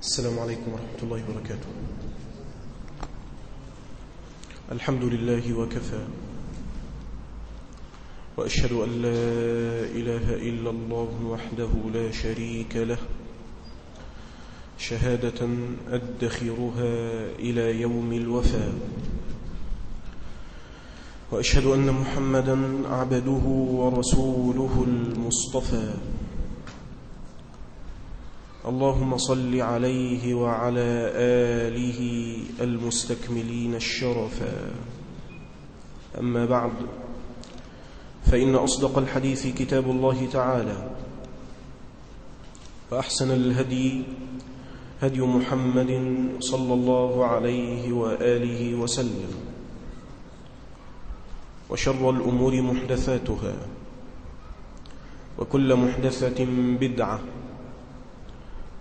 السلام عليكم ورحمة الله وبركاته. الحمد لله وكفى. وأشهد أن لا إله إلا الله وحده لا شريك له. شهادة أدخرها إلى يوم الوفاء وأشهد أن محمدا عبده ورسوله المصطفى. اللهم صل عليه وعلى آله المستكملين الشرفا. أما بعد فإن أصدق الحديث كتاب الله تعالى وأحسن الهدي هدي محمد صلى الله عليه وآله وسلم وشر الأمور محدثاتها وكل محدثة بدعة.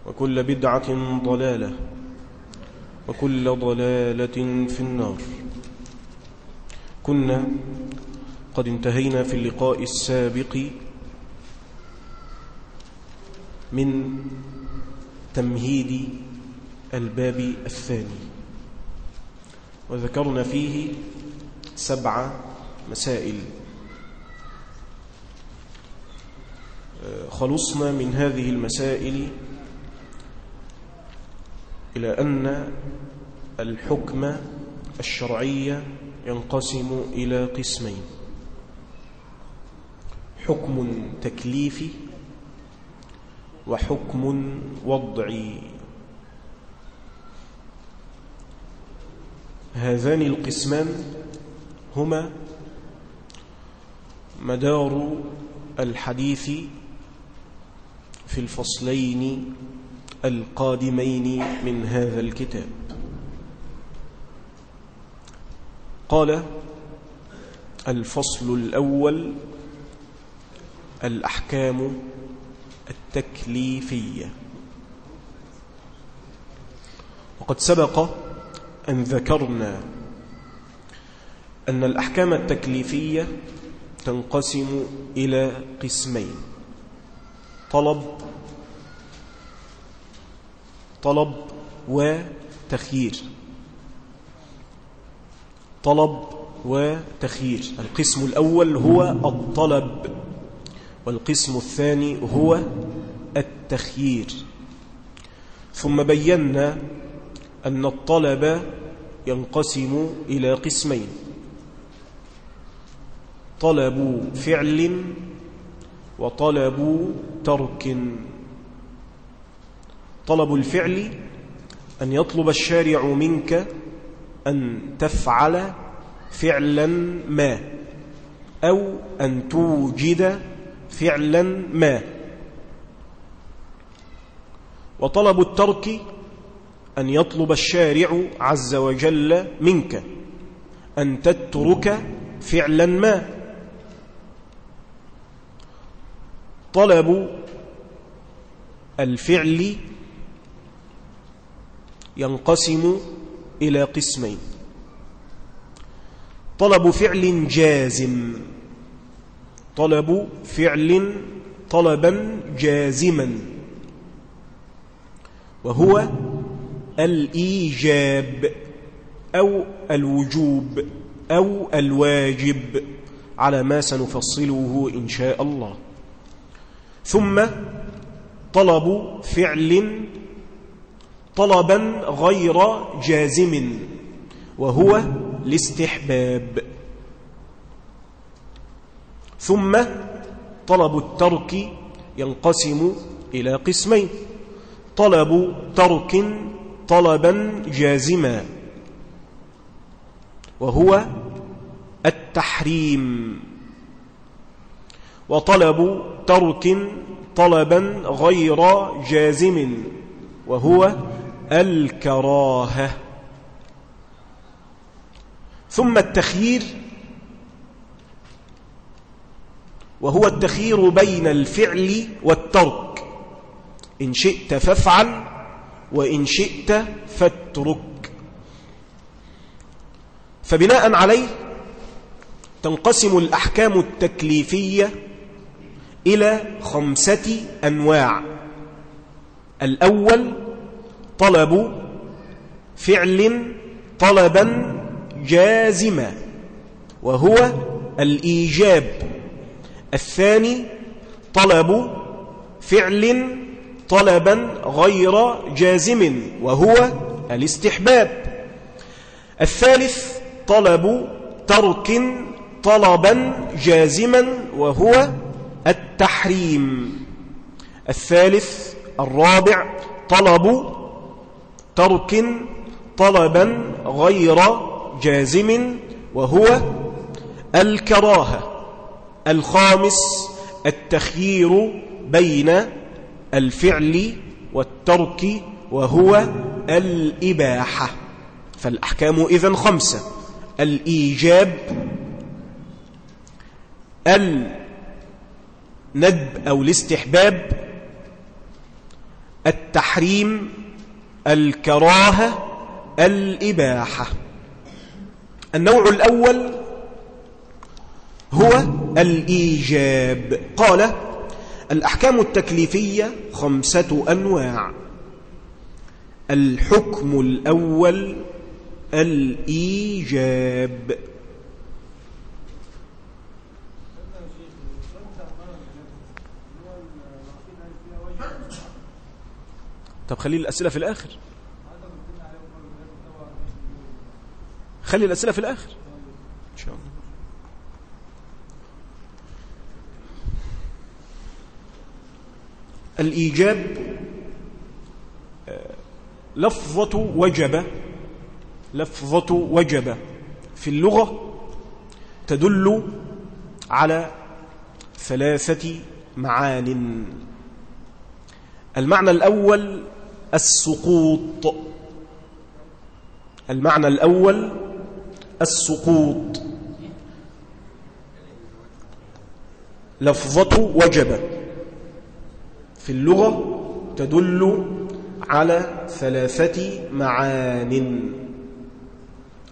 وكل بدعة ضلالة وكل ضلالة في النار. كنا قد انتهينا في اللقاء السابق من تمهيد الباب الثاني وذكرنا فيه سبع مسائل. خلصنا من هذه المسائل إلى أن الحكم الشرعي ينقسم إلى قسمين. حكم تكليفي وحكم وضعي. هذان القسمان هما مدار الحديث في الفصلين القادمين من هذا الكتاب. قال الفصل الأول الأحكام التكليفية. وقد سبق أن ذكرنا أن الأحكام التكليفية تنقسم إلى قسمين طلب طلب وتخيير. طلب وتخيير. القسم الأول هو الطلب والقسم الثاني هو التخيير. ثم بينا أن الطلب ينقسم إلى قسمين طلب فعل وطلب ترك. طلب الفعل أن يطلب الشارع منك أن تفعل فعلا ما أو أن توجد فعلا ما. وطلب الترك أن يطلب الشارع عز وجل منك أن تترك فعلا ما. طلب الفعل ينقسم إلى قسمين. طلب فعل جازم. طلب فعل طلبا جازما. وهو الإيجاب أو الوجوب أو الواجب على ما سنفصله إن شاء الله. ثم طلب فعل طلبا غير جازم وهو الاستحباب. ثم طلب الترك ينقسم إلى قسمين. طلب ترك طلبا جازما وهو التحريم. وطلب ترك طلبا غير جازم وهو الكراهة. ثم التخيير وهو التخيير بين الفعل والترك. إن شئت فافعل وإن شئت فاترك. فبناء عليه تنقسم الأحكام التكليفية إلى خمسة أنواع. الأول طلب فعل طلبا جازما وهو الإيجاب. الثاني طلب فعل طلبا غير جازم وهو الاستحباب. الثالث طلب ترك طلبا جازما وهو التحريم. الثالث الرابع طلب ترك طلبا غير جازم وهو الكراهة الخامس التخيير بين الفعل والترك وهو الإباحة. فالأحكام إذن خمسة الإيجاب الندب أو الاستحباب التحريم الكراهة الإباحة. النوع الأول هو الإيجاب. قال الأحكام التكليفية خمسة أنواع. الحكم الأول الإيجاب. طب خلي الأسئلة في الآخر. خلي الأسئلة في الآخر. إن شاء الله. الإيجاب آه، لفظة وجب لفظة وجب في اللغة تدل على ثلاثة معان. المعنى الأول السقوط. المعنى الأول السقوط. لفظة وجب. في اللغة تدل على ثلاثة معان.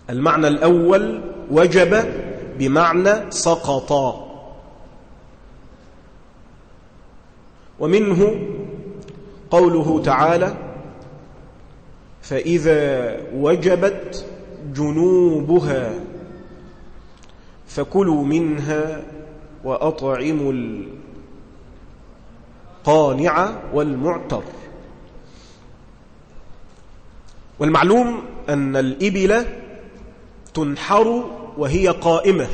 المعنى الأول وجب بمعنى سقط. ومنه قوله تعالى فإذا وجبت جنوبها فكلوا منها وأطعموا القانع والمعتر. والمعلوم أن الإبل تنحر وهي قائمة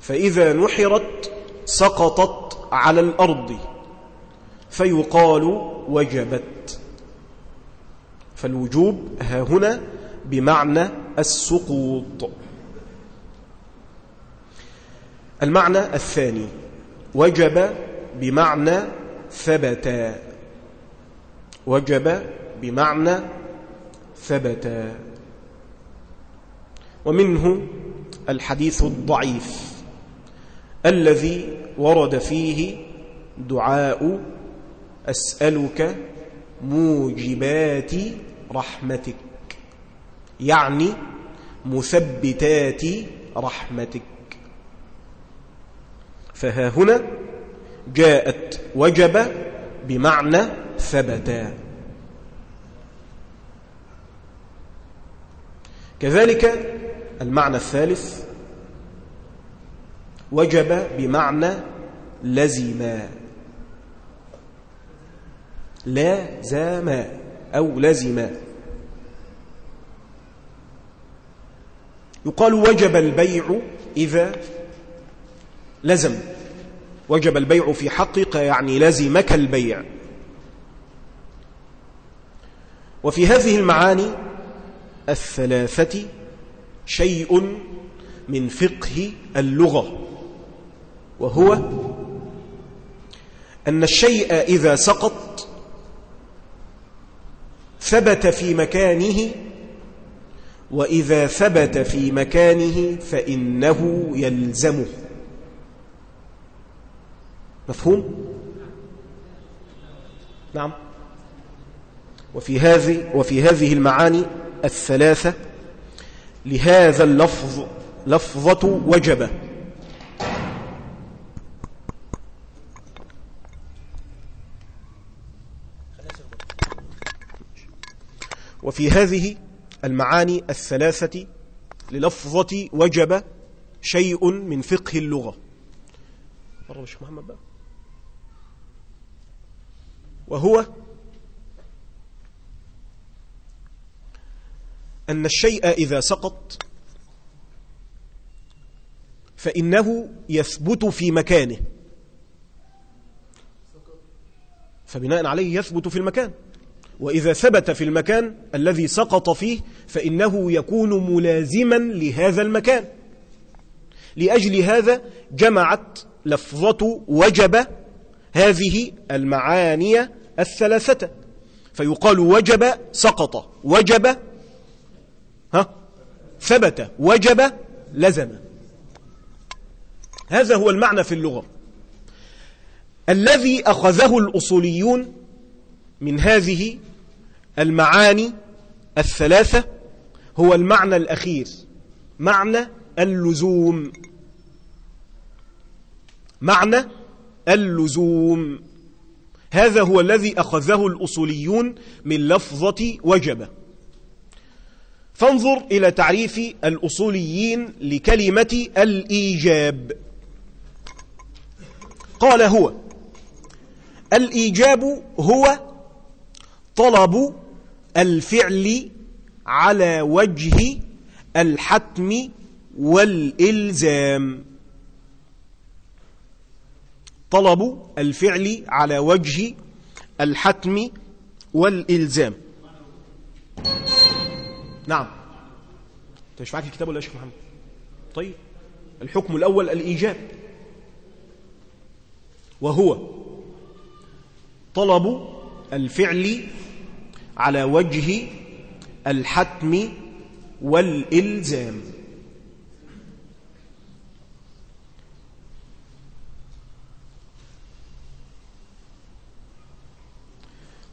فإذا نحرت سقطت على الأرض فيقال وجبت. فالوجوب ها هنا بمعنى السقوط. المعنى الثاني وجب بمعنى ثبت. وجب بمعنى ثبت. ومنه الحديث الضعيف الذي ورد فيه دعاء أسألك موجبات رحمتك. يعني مثبتات رحمتك. فها هنا جاءت وجب بمعنى ثبتا كذلك المعنى الثالث وجب بمعنى لزما لازم. أو لزم. يقال وجب البيع إذا لزم. وجب البيع في حقك يعني لزمك البيع. وفي هذه المعاني الثلاثة شيء من فقه اللغة وهو أن الشيء إذا سقط ثبت في مكانه وإذا ثبت في مكانه فإنه يلزمه. مفهوم؟ نعم. وفي هذه وفي هذه المعاني الثلاثة لهذا اللفظ لفظة وجبه وفي هذه المعاني الثلاثة للفظة وجب شيء من فقه اللغة. محمد بقى. وهو أن الشيء إذا سقط فإنه يثبت في مكانه. فبناء عليه يثبت في المكان. وإذا ثبت في المكان الذي سقط فيه فإنه يكون ملازما لهذا المكان. لأجل هذا جمعت لفظة وجب هذه المعاني الثلاثة. فيقال وجب سقط وجب ها ثبت وجب لزم. هذا هو المعنى في اللغة. الذي أخذه الأصوليون من هذه المعاني الثلاثة هو المعنى الأخير معنى اللزوم. معنى اللزوم. هذا هو الذي أخذه الأصوليون من لفظة وجب فانظر إلى تعريف الأصوليين لكلمة الإيجاب. قال هو الإيجاب هو طلب الفعل على وجه الحتم والإلزام. طلب الفعل على وجه الحتم والإلزام. نعم. أنت مش معاك الكتاب ولا يا شيخ محمد؟ طيب. الحكم الأول الإيجاب. وهو طلب الفعل على وجه الحتم والإلزام.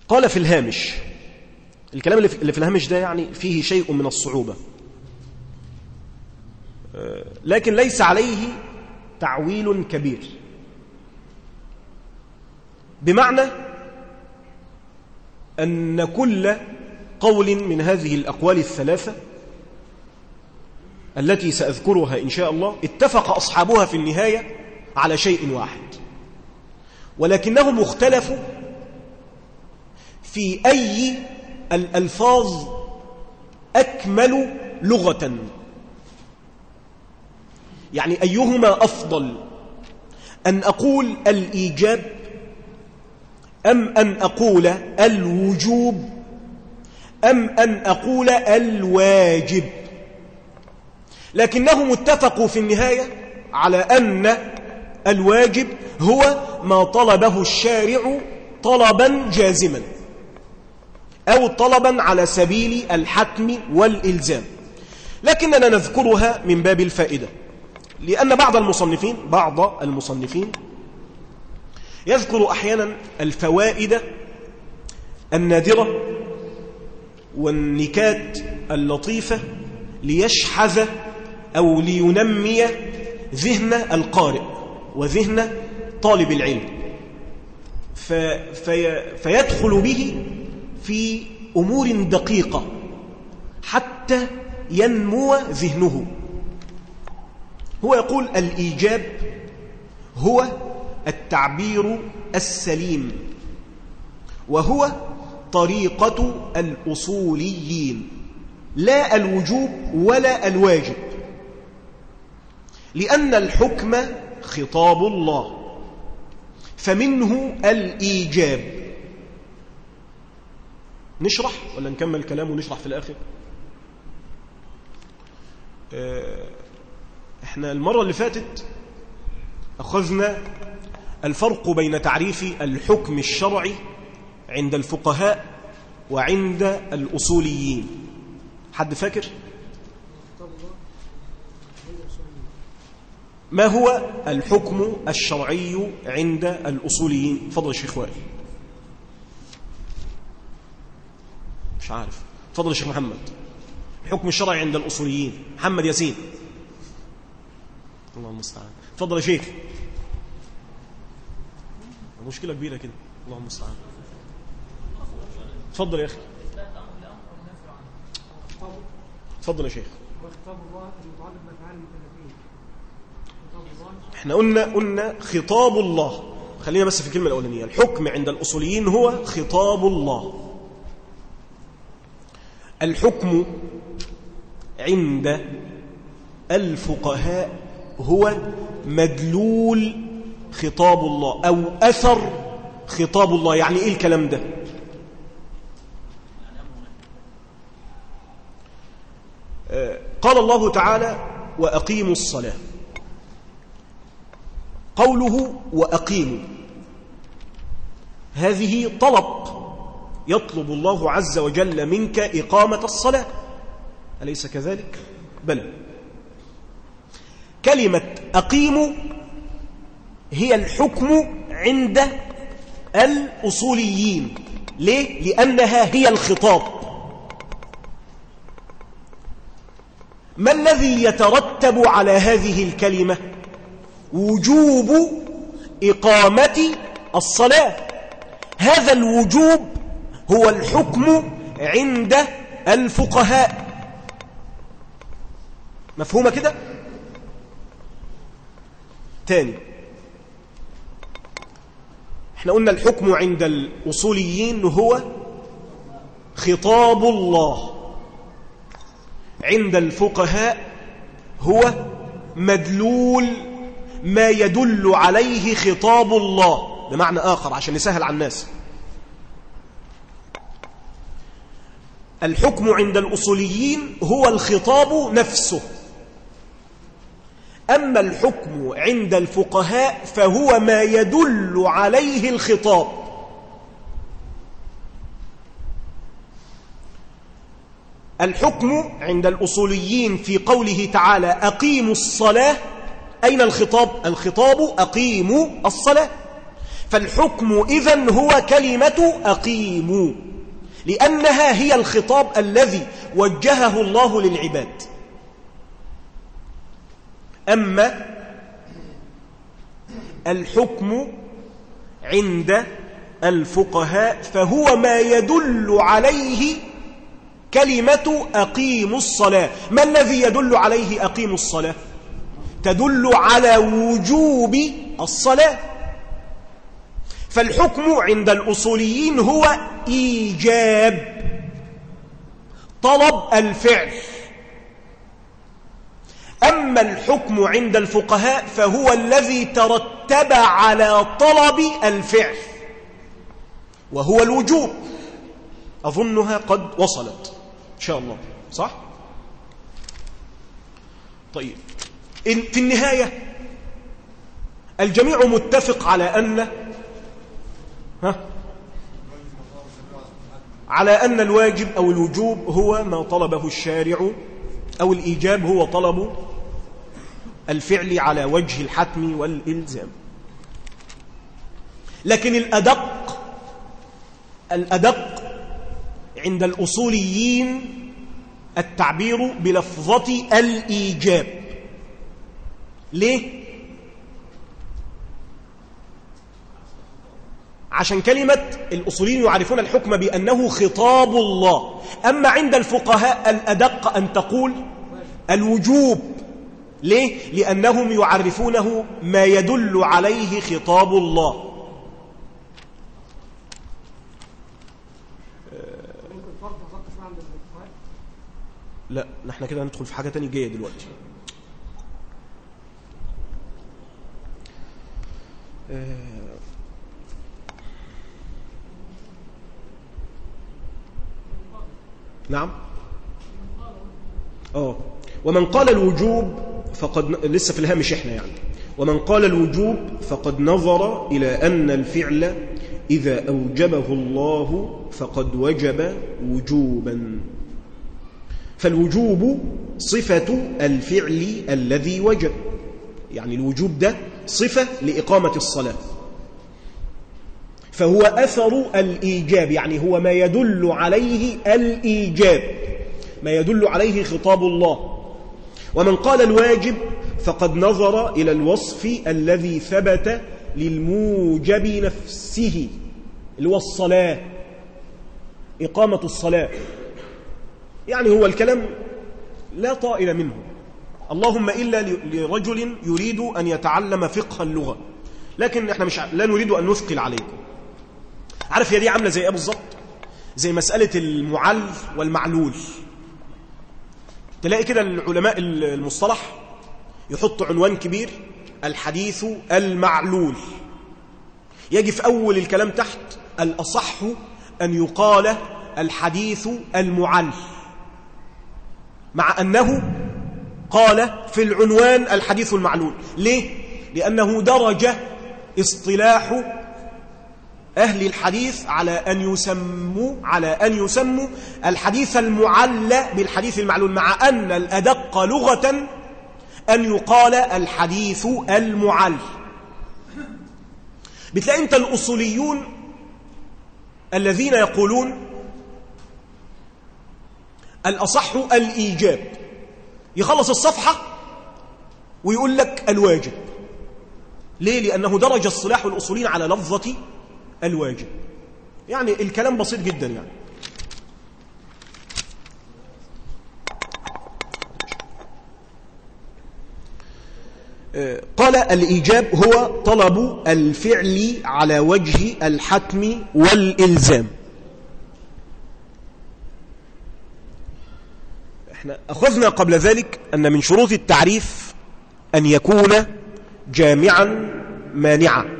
قال في الهامش الكلام اللي في الهامش ده يعني فيه شيء من الصعوبة. آه، لكن ليس عليه تعويل كبير. بمعنى أن كل قول من هذه الأقوال الثلاثة التي سأذكرها إن شاء الله اتفق أصحابها في النهاية على شيء واحد ولكنهم اختلفوا في أي الألفاظ أكمل لغة. يعني أيهما أفضل؟ أن أقول الإيجاب أم أن أقول الوجوب؟ أم أن أقول الواجب؟ لكنهم اتفقوا في النهاية على أن الواجب هو ما طلبه الشارع طلبا جازما أو طلبا على سبيل الحتم والإلزام. لكننا نذكرها من باب الفائدة لأن بعض المصنفين بعض المصنفين يذكر أحيانا الفوائد النادرة والنكات اللطيفة ليشحذ أو لينمي ذهن القارئ وذهن طالب العلم. في فيدخل به في أمور دقيقة حتى ينمو ذهنه. هو يقول الإيجاب هو التعبير السليم وهو طريقة الأصوليين لا الوجوب ولا الواجب لأن الحكم خطاب الله فمنه الإيجاب. نشرح ولا نكمل كلام ونشرح في الآخر؟ آه، إحنا المرة اللي فاتت أخذنا الفرق بين تعريف الحكم الشرعي عند الفقهاء وعند الأصوليين. حد فاكر؟ ما هو الحكم الشرعي عند الأصوليين؟ فضل الشيخ وائل. مش عارف. فضل الشيخ محمد. الحكم الشرعي عند الأصوليين. محمد ياسين. الله المستعان فضل شيخ. مشكلة كبيرة كده. الله المستعان تفضل يا أخي. تفضل يا شيخ. إحنا قلنا قلنا خطاب الله. خلينا بس في الكلمة الأولانية. الحكم عند الأصوليين هو خطاب الله. الحكم عند الفقهاء هو مدلول خطاب الله أو أثر خطاب الله. يعني إيه الكلام ده؟ آه، قال الله تعالى وأقيموا الصلاة. قوله وأقيموا. هذه طلب يطلب الله عز وجل منك إقامة الصلاة. أليس كذلك؟ بلى. كلمة أقيموا هي الحكم عند الأصوليين ليه؟ لأنها هي الخطاب ما الذي يترتب على هذه الكلمة؟ وجوب إقامة الصلاة هذا الوجوب هو الحكم عند الفقهاء مفهومة كده؟ تاني إحنا قلنا الحكم عند الأصوليين هو خطاب الله. عند الفقهاء هو مدلول ما يدل عليه خطاب الله. بمعنى آخر عشان نسهل على الناس. الحكم عند الأصوليين هو الخطاب نفسه. أما الحكم عند الفقهاء فهو ما يدل عليه الخطاب. الحكم عند الأصوليين في قوله تعالى أقيموا الصلاة أين الخطاب؟ الخطاب أقيموا الصلاة. فالحكم إذن هو كلمة أقيموا لأنها هي الخطاب الذي وجهه الله للعباد. أما الحكم عند الفقهاء فهو ما يدل عليه كلمة أقيموا الصلاة. ما الذي يدل عليه أقيموا الصلاة؟ تدل على وجوب الصلاة. فالحكم عند الأصوليين هو إيجاب طلب الفعل. أما الحكم عند الفقهاء فهو الذي ترتب على طلب الفعل وهو الوجوب. أظنها قد وصلت. إن شاء الله. صح؟ طيب. في النهاية الجميع متفق على أن ها؟ على أن الواجب أو الوجوب هو ما طلبه الشارع أو الإيجاب هو طلب الفعل على وجه الحتم والإلزام. لكن الأدق الأدق عند الأصوليين التعبير بلفظة الإيجاب. ليه؟ عشان كلمة الأصوليين يعرفون الحكم بأنه خطاب الله. أما عند الفقهاء الأدق أن تقول الوجوب. ليه؟ لأنهم يعرفونه ما يدل عليه خطاب الله لا نحن كده ندخل في حاجة تانية جاية دلوقتي. نعم آه ومن قال الوجوب فقد لسه في الهامش إحنا يعني. ومن قال الوجوب فقد نظر إلى أن الفعل إذا أوجبه الله فقد وجب وجوبا. فالوجوب صفة الفعل الذي وجب. يعني الوجوب ده صفة لإقامة الصلاة. فهو أثر الإيجاب يعني هو ما يدل عليه الإيجاب. ما يدل عليه خطاب الله. ومن قال الواجب فقد نظر إلى الوصف الذي ثبت للموجب نفسه اللي هو الصلاة إقامة الصلاة. يعني هو الكلام لا طائل منه. اللهم إلا لرجل يريد أن يتعلم فقه اللغة. لكن إحنا مش لا نريد أن نثقل عليكم. عارف يا دي عاملة زي إيه بالظبط؟ زي مسألة المعل والمعلول. تلاقي كده العلماء المصطلح يحط عنوان كبير الحديث المعلول يجي في أول الكلام تحت الأصح أن يقال الحديث المعل مع أنه قال في العنوان الحديث المعلول ليه؟ لأنه درجة اصطلاح أهل الحديث على أن يسموا على أن يسموا الحديث المعلى بالحديث المعلول مع أن الأدق لغة أن يقال الحديث المعل بتلاقي أنت الأصوليون الذين يقولون الأصح الإيجاب. يخلص الصفحة ويقول لك الواجب. ليه؟ لأنه درج الصلاح الأصولين على لفظة الواجب. يعني الكلام بسيط جدا يعني. قال الإيجاب هو طلب الفعل على وجه الحتم والإلزام. إحنا أخذنا قبل ذلك أن من شروط التعريف أن يكون جامعا مانعا.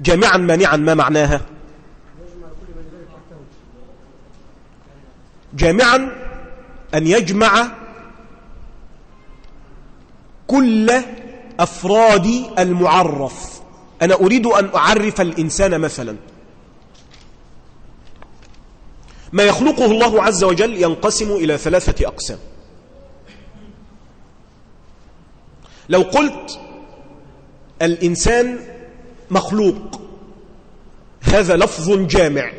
جامعا مانعا ما معناها؟ جامعا أن يجمع كل أفراد المعرف. أنا أريد أن أعرف الإنسان مثلا. ما يخلقه الله عز وجل ينقسم إلى ثلاثة أقسام. لو قلت الإنسان مخلوق. هذا لفظ جامع.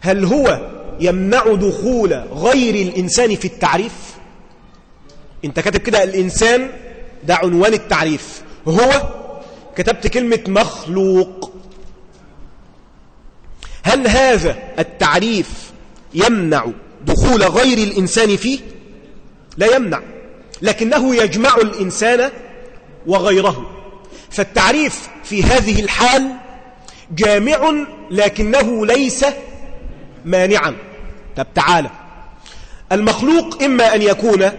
هل هو يمنع دخول غير الإنسان في التعريف؟ انت كاتب كده الإنسان ده عنوان التعريف. هو كتبت كلمة مخلوق. هل هذا التعريف يمنع دخول غير الإنسان فيه؟ لا يمنع. لكنه يجمع الإنسان وغيره. فالتعريف في هذه الحال جامع لكنه ليس مانعا. طب تعالى المخلوق إما أن يكون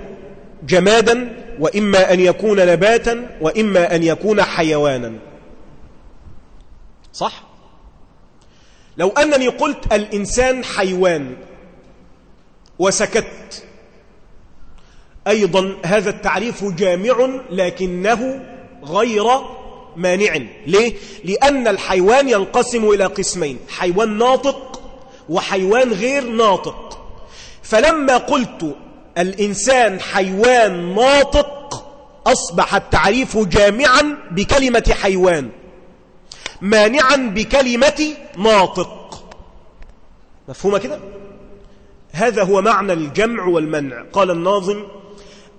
جمادا وإما أن يكون نباتا وإما أن يكون حيوانا. صح؟ لو أنني قلت الإنسان حيوان وسكت أيضا هذا التعريف جامع لكنه غير مانع. ليه؟ لأن الحيوان ينقسم إلى قسمين حيوان ناطق وحيوان غير ناطق. فلما قلت الإنسان حيوان ناطق أصبح التعريف جامعا بكلمة حيوان مانعا بكلمة ناطق. مفهومة كده؟ هذا هو معنى الجمع والمنع. قال الناظم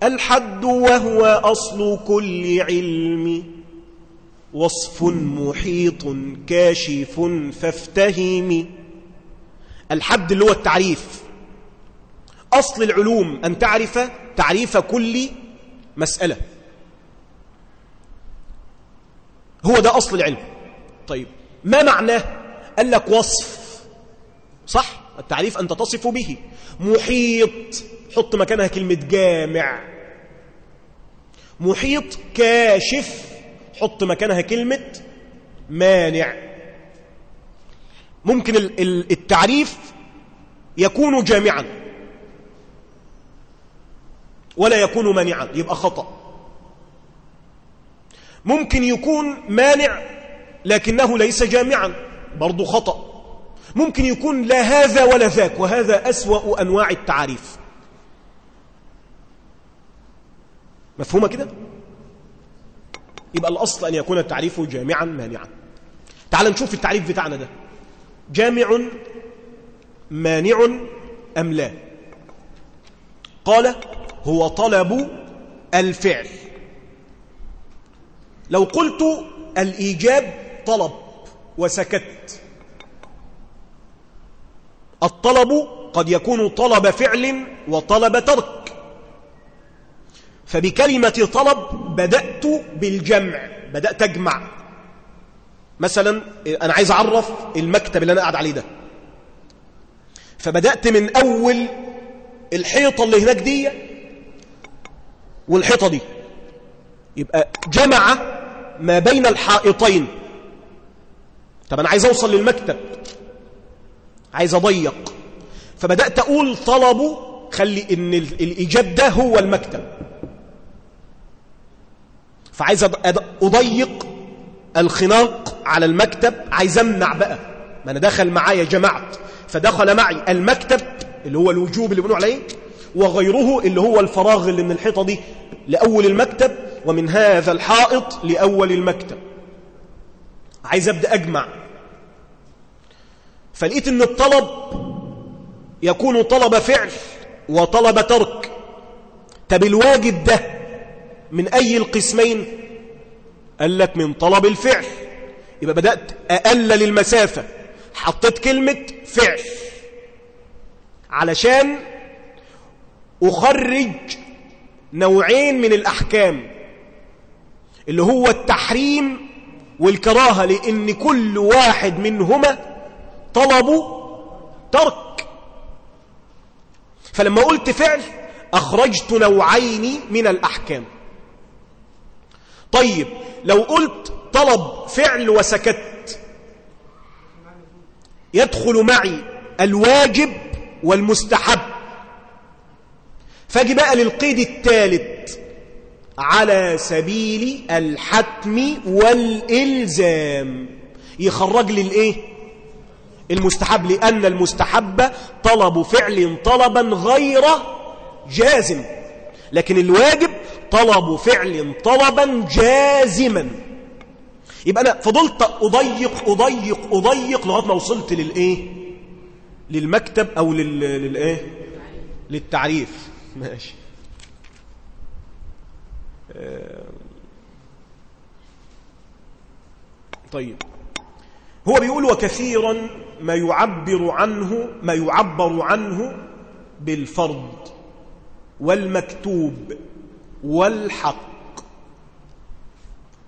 الحد وهو أصل كل علم. وصف محيط كاشف فافتهم الحد اللي هو التعريف. أصل العلوم أن تعرف تعريف كل مسألة. هو ده أصل العلم. طيب ما معناه قال لك وصف؟ صح؟ التعريف أنت تصف به. محيط حط مكانها كلمة جامع. محيط كاشف حط مكانها كلمة مانع. ممكن التعريف يكون جامعا. ولا يكون مانعا يبقى خطأ. ممكن يكون مانع لكنه ليس جامعا برضو خطأ. ممكن يكون لا هذا ولا ذاك وهذا أسوأ أنواع التعريف. مفهومة كده؟ يبقى الأصل أن يكون التعريف جامعا مانعا. تعال نشوف التعريف بتاعنا ده. جامع مانع أم لا؟ قال هو طلب الفعل. لو قلت الإيجاب طلب وسكت. الطلب قد يكون طلب فعل وطلب ترك. فبكلمة طلب بدأت بالجمع بدأت أجمع. مثلا أنا عايز أعرف المكتب اللي أنا قاعد عليه ده. فبدأت من أول الحيطة اللي هناك دي والحيطة دي. يبقى جمع ما بين الحائطين. طب أنا عايز أوصل للمكتب. عايز أضيق. فبدأت أقول طلبه خلي إن الإيجاب ده هو المكتب. فعايز أضيق الخناق على المكتب عايز أمنع بقى. ما أنا دخل معايا جمعت فدخل معي المكتب اللي هو الوجوب اللي بنقول عليه وغيره اللي هو الفراغ اللي من الحيطة دي لأول المكتب ومن هذا الحائط لأول المكتب. عايز أبدأ أجمع. فلقيت أن الطلب يكون طلب فعل وطلب ترك. طب الواجب ده من أي القسمين؟ قال لك من طلب الفعل. يبقى بدأت أقلل المسافة حطيت كلمة فعل. علشان أخرج نوعين من الأحكام اللي هو التحريم والكراهة لأن كل واحد منهما طلبوا ترك. فلما قلت فعل أخرجت نوعين من الأحكام. طيب لو قلت طلب فعل وسكت يدخل معي الواجب والمستحب. فاجي بقى للقيد الثالث على سبيل الحتم والإلزام. يخرج لي الإيه؟ المستحب لأن المستحب طلب فعل طلبا غير جازم. لكن الواجب طلب فعل طلبا جازما. يبقى أنا فضلت أضيق أضيق أضيق لغاية ما وصلت للإيه؟ للمكتب أو لل... للإيه؟ للتعريف. ماشي. طيب. هو بيقول وكثيرا ما يعبر عنه ما يعبر عنه بالفرض والمكتوب. والحق.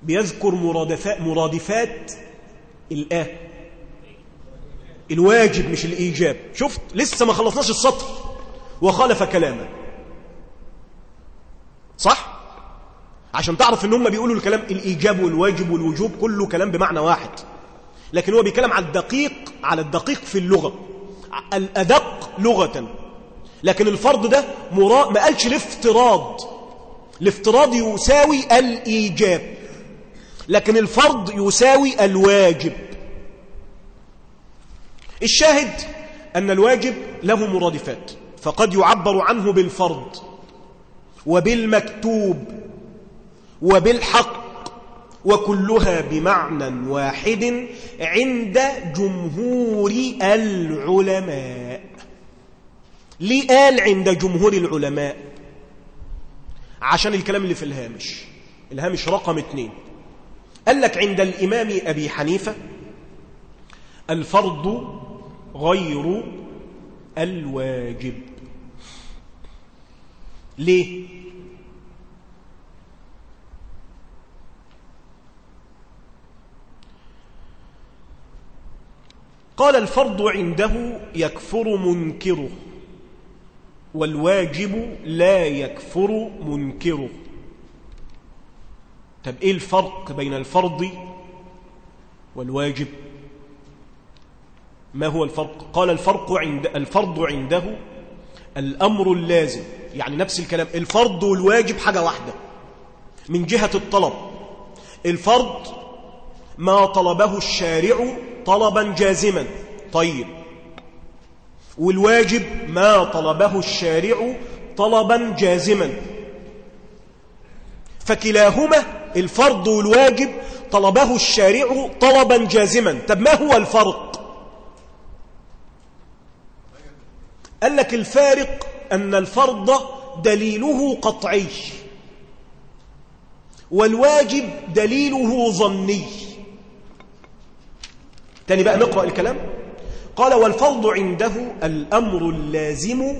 بيذكر مرادفات, مرادفات الآه الواجب مش الإيجاب. شفت؟ لسه ما خلصناش السطر. وخالف كلامه. صح؟ عشان تعرف إن هم بيقولوا الكلام الإيجاب والواجب والوجوب كله كلام بمعنى واحد. لكن هو بيتكلم على الدقيق على الدقيق في اللغة. الأدق لغة. لكن الفرض ده مرا... ما قالش الافتراض. الافتراض يساوي الإيجاب لكن الفرض يساوي الواجب. الشاهد أن الواجب له مرادفات فقد يعبر عنه بالفرض وبالمكتوب وبالحق وكلها بمعنى واحد عند جمهور العلماء. ليه قال عند جمهور العلماء. عشان الكلام اللي في الهامش. الهامش رقم اثنين قال لك عند الإمام أبي حنيفة الفرض غير الواجب. ليه؟ قال الفرض عنده يكفر منكره. والواجب لا يكفر منكره طب إيه الفرق بين الفرض والواجب؟ ما هو الفرق؟ قال الفرق عند الفرض عنده الأمر اللازم. يعني نفس الكلام الفرض والواجب حاجة واحدة من جهة الطلب. الفرض ما طلبه الشارع طلبا جازما. طيب والواجب ما طلبه الشارع طلبا جازما. فكلاهما الفرض والواجب طلبه الشارع طلبا جازما. طب ما هو الفرق؟ قال لك الفارق أن الفرض دليله قطعي والواجب دليله ظني. تاني بقى نقرأ الكلام. قال والفرض عنده الأمر اللازم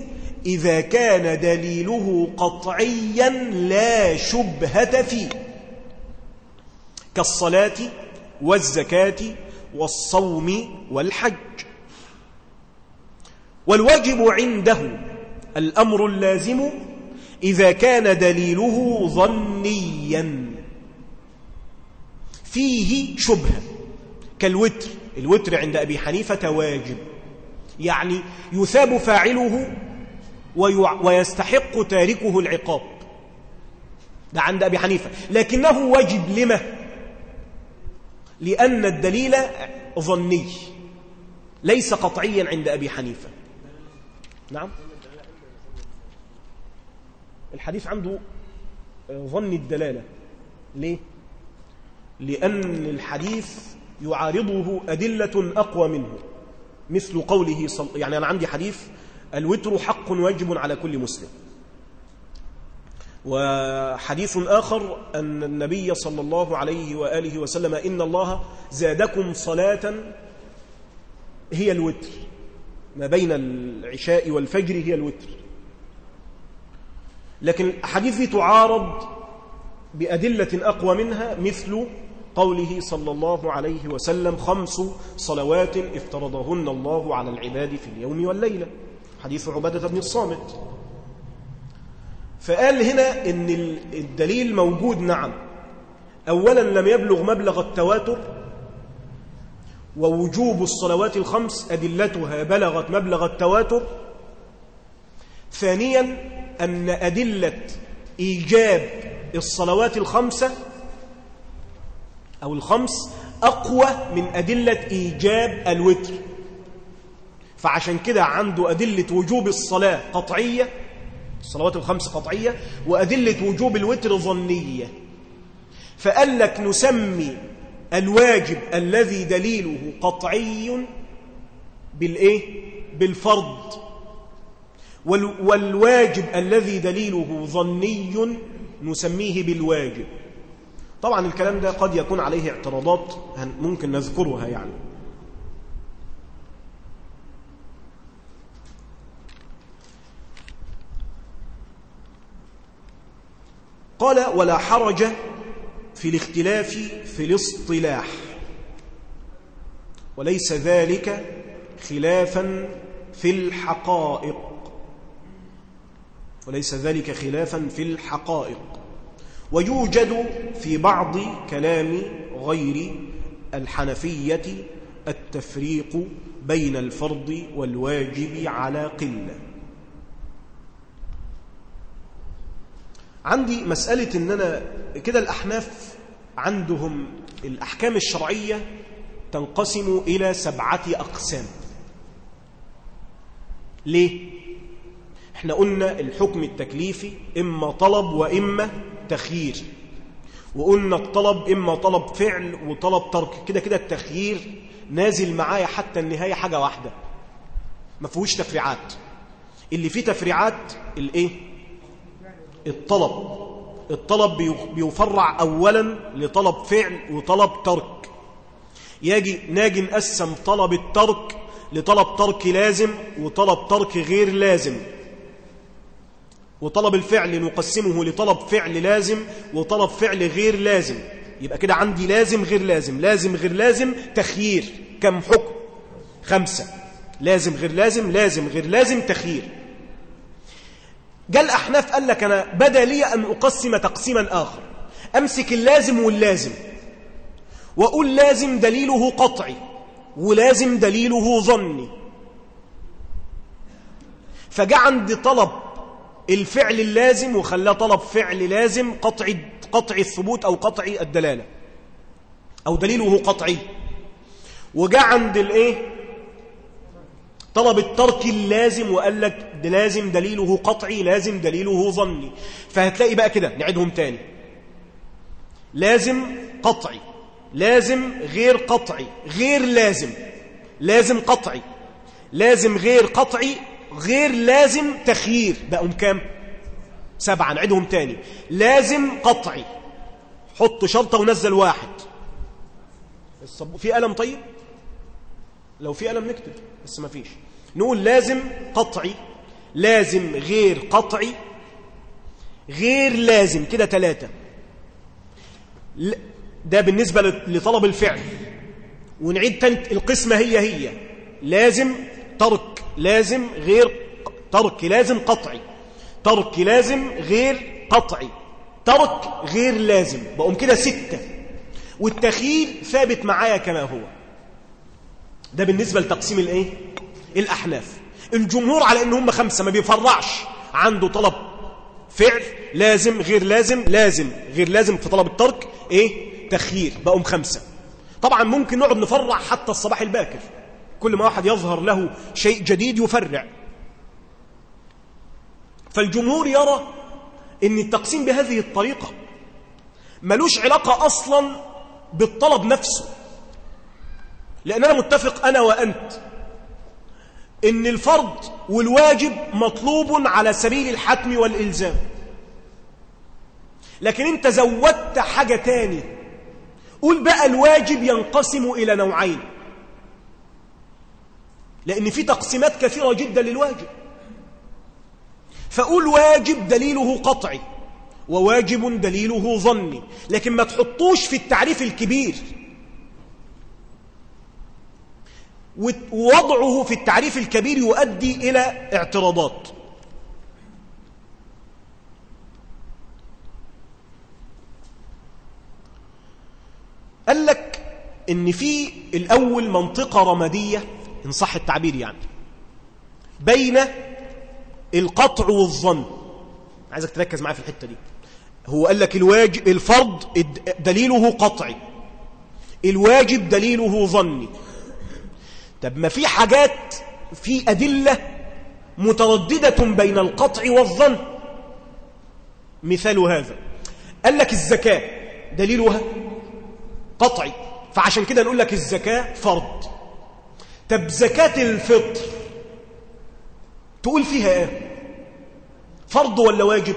إذا كان دليله قطعيا لا شبهة فيه كالصلاة والزكاة والصوم والحج. والواجب عنده الأمر اللازم إذا كان دليله ظنيا فيه شبهة كالوتر. الوتر عند أبي حنيفة واجب. يعني يثاب فاعله ويستحق تاركه العقاب. ده عند أبي حنيفة. لكنه واجب لما؟ لأن الدليل ظني ليس قطعيا عند أبي حنيفة. نعم؟ الحديث عنده ظن الدلالة. ليه؟ لأن الحديث يعارضه أدلة أقوى منه. مثل قوله صل... يعني أنا عندي حديث الوتر حق واجب على كل مسلم. وحديث آخر أن النبي صلى الله عليه وآله وسلم إن الله زادكم صلاة هي الوتر. ما بين العشاء والفجر هي الوتر. لكن الأحاديث دي تعارض بأدلة أقوى منها مثل قوله صلى الله عليه وسلم خمس صلوات افترضهن الله على العباد في اليوم والليلة. حديث عبادة بن الصامت. فقال هنا إن الدليل موجود نعم. اولا لم يبلغ مبلغ التواتر ووجوب الصلوات الخمس أدلتها بلغت مبلغ التواتر. ثانيا أن أدلة إيجاب الصلوات الخمسة أو الخمس أقوى من أدلة إيجاب الوتر. فعشان كده عنده أدلة وجوب الصلاة قطعية الصلوات الخمس قطعية وأدلة وجوب الوتر ظنية. فقال لك نسمي الواجب الذي دليله قطعي بالإيه؟ بالفرض. والواجب الذي دليله ظني نسميه بالواجب. طبعا الكلام ده قد يكون عليه اعتراضات ممكن نذكرها يعني. قال ولا حرج في الاختلاف في الاصطلاح وليس ذلك خلافا في الحقائق وليس ذلك خلافا في الحقائق. ويوجد في بعض كلام غير الحنفية التفريق بين الفرض والواجب على قلة عندي مسألة إن أنا كده الأحناف عندهم الأحكام الشرعية تنقسم إلى سبعة أقسام ليه؟ إحنا قلنا الحكم التكليفي إما طلب وإما تخيير وقلنا الطلب إما طلب فعل وطلب ترك كده كده التخيير نازل معايا حتى النهاية حاجة واحدة. ما فيهوش تفريعات. اللي فيه تفريعات الإيه؟ الطلب. الطلب بيفرع أولا لطلب فعل وطلب ترك. يجي ناجي نقسم طلب الترك لطلب ترك لازم وطلب ترك غير لازم. وطلب الفعل نقسمه لطلب فعل لازم وطلب فعل غير لازم. يبقى كده عندي لازم غير لازم. لازم غير لازم تخيير. كم حكم؟ خمسة. لازم غير لازم لازم غير لازم تخيير. جاء الأحناف قال لك أنا بدا لي أن أقسم تقسيما آخر. أمسك اللازم واللازم. وأقول لازم دليله قطعي ولازم دليله ظني. فجاء عند طلب الفعل اللازم وخلاه طلب فعل لازم قطع قطع الثبوت أو قطع الدلالة. أو دليله قطعي. وجاء عند الإيه؟ طلب الترك اللازم وقال لك لازم دليله قطعي لازم دليله ظني. فهتلاقي بقى كده نعيدهم تاني. لازم قطعي. لازم غير قطعي. غير لازم. لازم قطعي. لازم غير قطعي غير لازم تخيير. بقوا كام؟ سبعة نعيدهم تاني. لازم قطعي. حط شرطة ونزل واحد. في قلم طيب؟ لو في قلم نكتب بس ما فيش. نقول لازم قطعي. لازم غير قطعي. غير لازم كده ثلاثة ده بالنسبة لطلب الفعل. ونعيد تاني القسمة هي هي. لازم ترك لازم غير ترك لازم قطعي. ترك لازم غير قطعي. ترك غير لازم. بقوم كده ستة. والتخييل ثابت معايا كما هو. ده بالنسبة لتقسيم الإيه؟ الأحناف. الجمهور على إن هم خمسة ما بيفرعش. عنده طلب فعل لازم غير لازم لازم غير لازم في طلب الترك إيه؟ تخيير. بقوم خمسة. طبعا ممكن نقعد نفرع حتى الصباح الباكر. كل ما واحد يظهر له شيء جديد يفرع. فالجمهور يرى إن التقسيم بهذه الطريقة ملوش علاقة أصلا بالطلب نفسه. لأن أنا متفق أنا وأنت إن الفرض والواجب مطلوب على سبيل الحتم والإلزام. لكن انت زودت حاجة تاني قول بقى الواجب ينقسم إلى نوعين. لأن في تقسيمات كثيرة جدا للواجب. فقول واجب دليله قطعي وواجب دليله ظني لكن ما تحطوش في التعريف الكبير. ووضعه في التعريف الكبير يؤدي إلى اعتراضات. قال لك إن في الأول منطقة رمادية إن صح التعبير يعني. بين القطع والظن. عايزك تركز معايا في الحتة دي. هو قال لك الواجب الفرض دليله قطعي. الواجب دليله ظني. طب ما في حاجات في أدلة مترددة بين القطع والظن. مثال هذا. قال لك الزكاة دليلها قطعي. فعشان كده نقول لك الزكاة فرض. طب زكاة الفطر تقول فيها إيه؟ فرض ولا واجب؟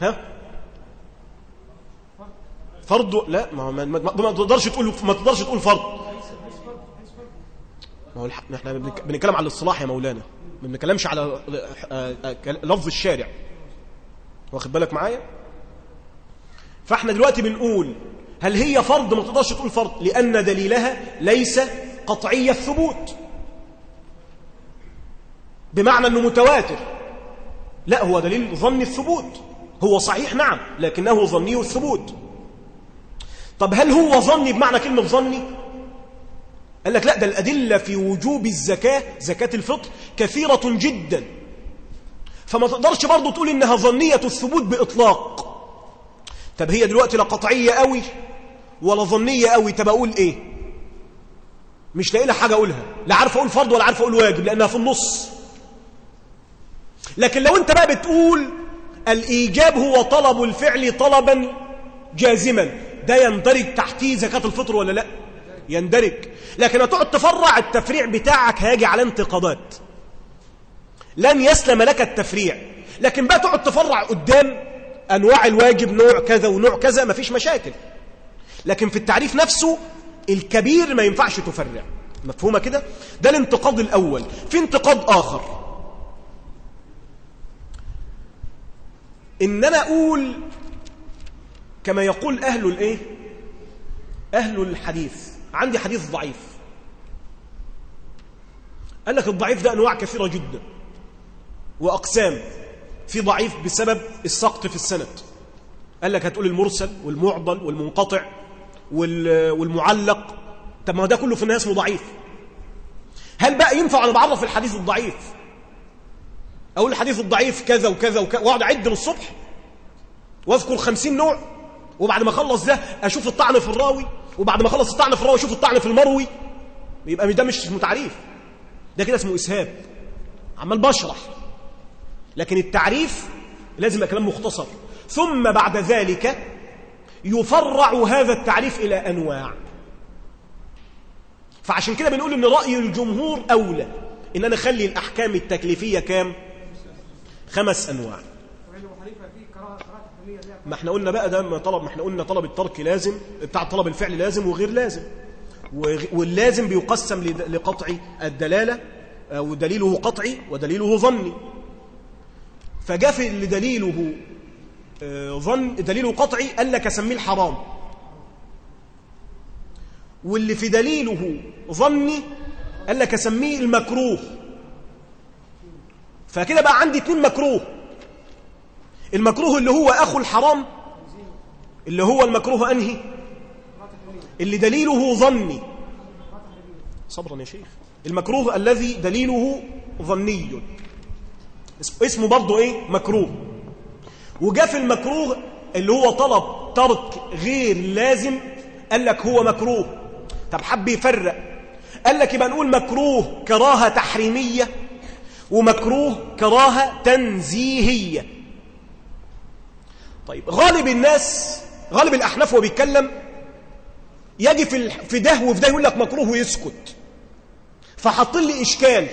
ها؟ فرض لا ما ما, ما, تقدرش تقول ما تقدرش تقول فرض. ما هو. إحنا. بنتكلم على الاصطلاح يا مولانا. ما بنتكلمش على آه، آه، لفظ الشارع. واخد بالك معايا؟ فاحنا دلوقتي بنقول هل هي فرض؟ ما تقدرش تقول فرض لأن دليلها ليس قطعي الثبوت. بمعنى إنه متواتر. لا هو دليل ظني الثبوت. هو صحيح نعم لكنه ظني الثبوت. طب هل هو ظني بمعنى كلمة ظني؟ قال لك لا ده الأدلة في وجوب الزكاة زكاة الفطر كثيرة جدا. فما تقدرش برضو تقول إنها ظنية الثبوت بإطلاق. طب هي دلوقتي لا قطعية قوي ولا ظنية قوي طب أقول إيه؟ مش لاقي لها حاجة أقولها. لا عارف أقول فرض ولا عارف أقول واجب لأنها في النص. لكن لو أنت بقى بتقول الإيجاب هو طلب الفعل طلبا جازما ده يندرج تحتيه زكاة الفطر ولا لا؟ يندرج. لكن هتقعد تفرع التفريع بتاعك هيجي على انتقادات. لن يسلم لك التفريع. لكن بقى تقعد تفرع قدام أنواع الواجب نوع كذا ونوع كذا مفيش مشاكل. لكن في التعريف نفسه الكبير ما ينفعش تفرع. مفهومة كده؟ ده الانتقاد الأول. في انتقاد آخر. إن أنا أقول كما يقول أهل الإيه؟ أهل الحديث. عندي حديث ضعيف. قال لك الضعيف ده أنواع كثيرة جدا. وأقسام. في ضعيف بسبب السقط في السند. قال لك هتقول المرسل والمعضل والمنقطع. والمعلق. طب ما ده كله في النهايه اسمه ضعيف هل بقى ينفع أنا بعرف الحديث الضعيف؟ أقول الحديث الضعيف كذا وكذا وكذا وأقعد أعد للصبح وأذكر خمسين نوع وبعد ما أخلص ده أشوف الطعن في الراوي وبعد ما أخلص الطعن في الراوي أشوف الطعن في المروي. يبقى ده مش اسمه تعريف. ده كده اسمه إسهاب. عمال بشرح. لكن التعريف لازم كلام مختصر. ثم بعد ذلك يفرع هذا التعريف إلى أنواع. فعشان كده بنقول إن رأي الجمهور أولى. إن أنا أخلي الأحكام التكليفية كام؟ خمس أنواع. ما إحنا قلنا بقى ده ما طلب ما إحنا قلنا طلب الترك لازم بتاع طلب الفعل لازم وغير لازم. واللازم بيقسم لقطع الدلالة آه، ودليله قطعي ودليله ظني. فجاء في اللي دليله ظن دليله قطعي قال لك اسميه الحرام. واللي في دليله ظني قال لك اسميه المكروه. فكده بقى عندي اتنين مكروه. المكروه اللي هو أخو الحرام اللي هو المكروه أنهي؟ اللي دليله ظني. صبرا يا شيخ. المكروه الذي دليله ظني. اسم- اسمه برضه إيه؟ مكروه. وجاء في المكروه اللي هو طلب ترك غير لازم قال لك هو مكروه. طب حب يفرق. قال لك يبقى نقول مكروه كراهة تحريمية ومكروه كراهة تنزيهية. طيب غالب الناس غالب الأحناف وهو بيتكلم يجي في في ده وفي ده يقول لك مكروه ويسكت. فحط لي إشكال.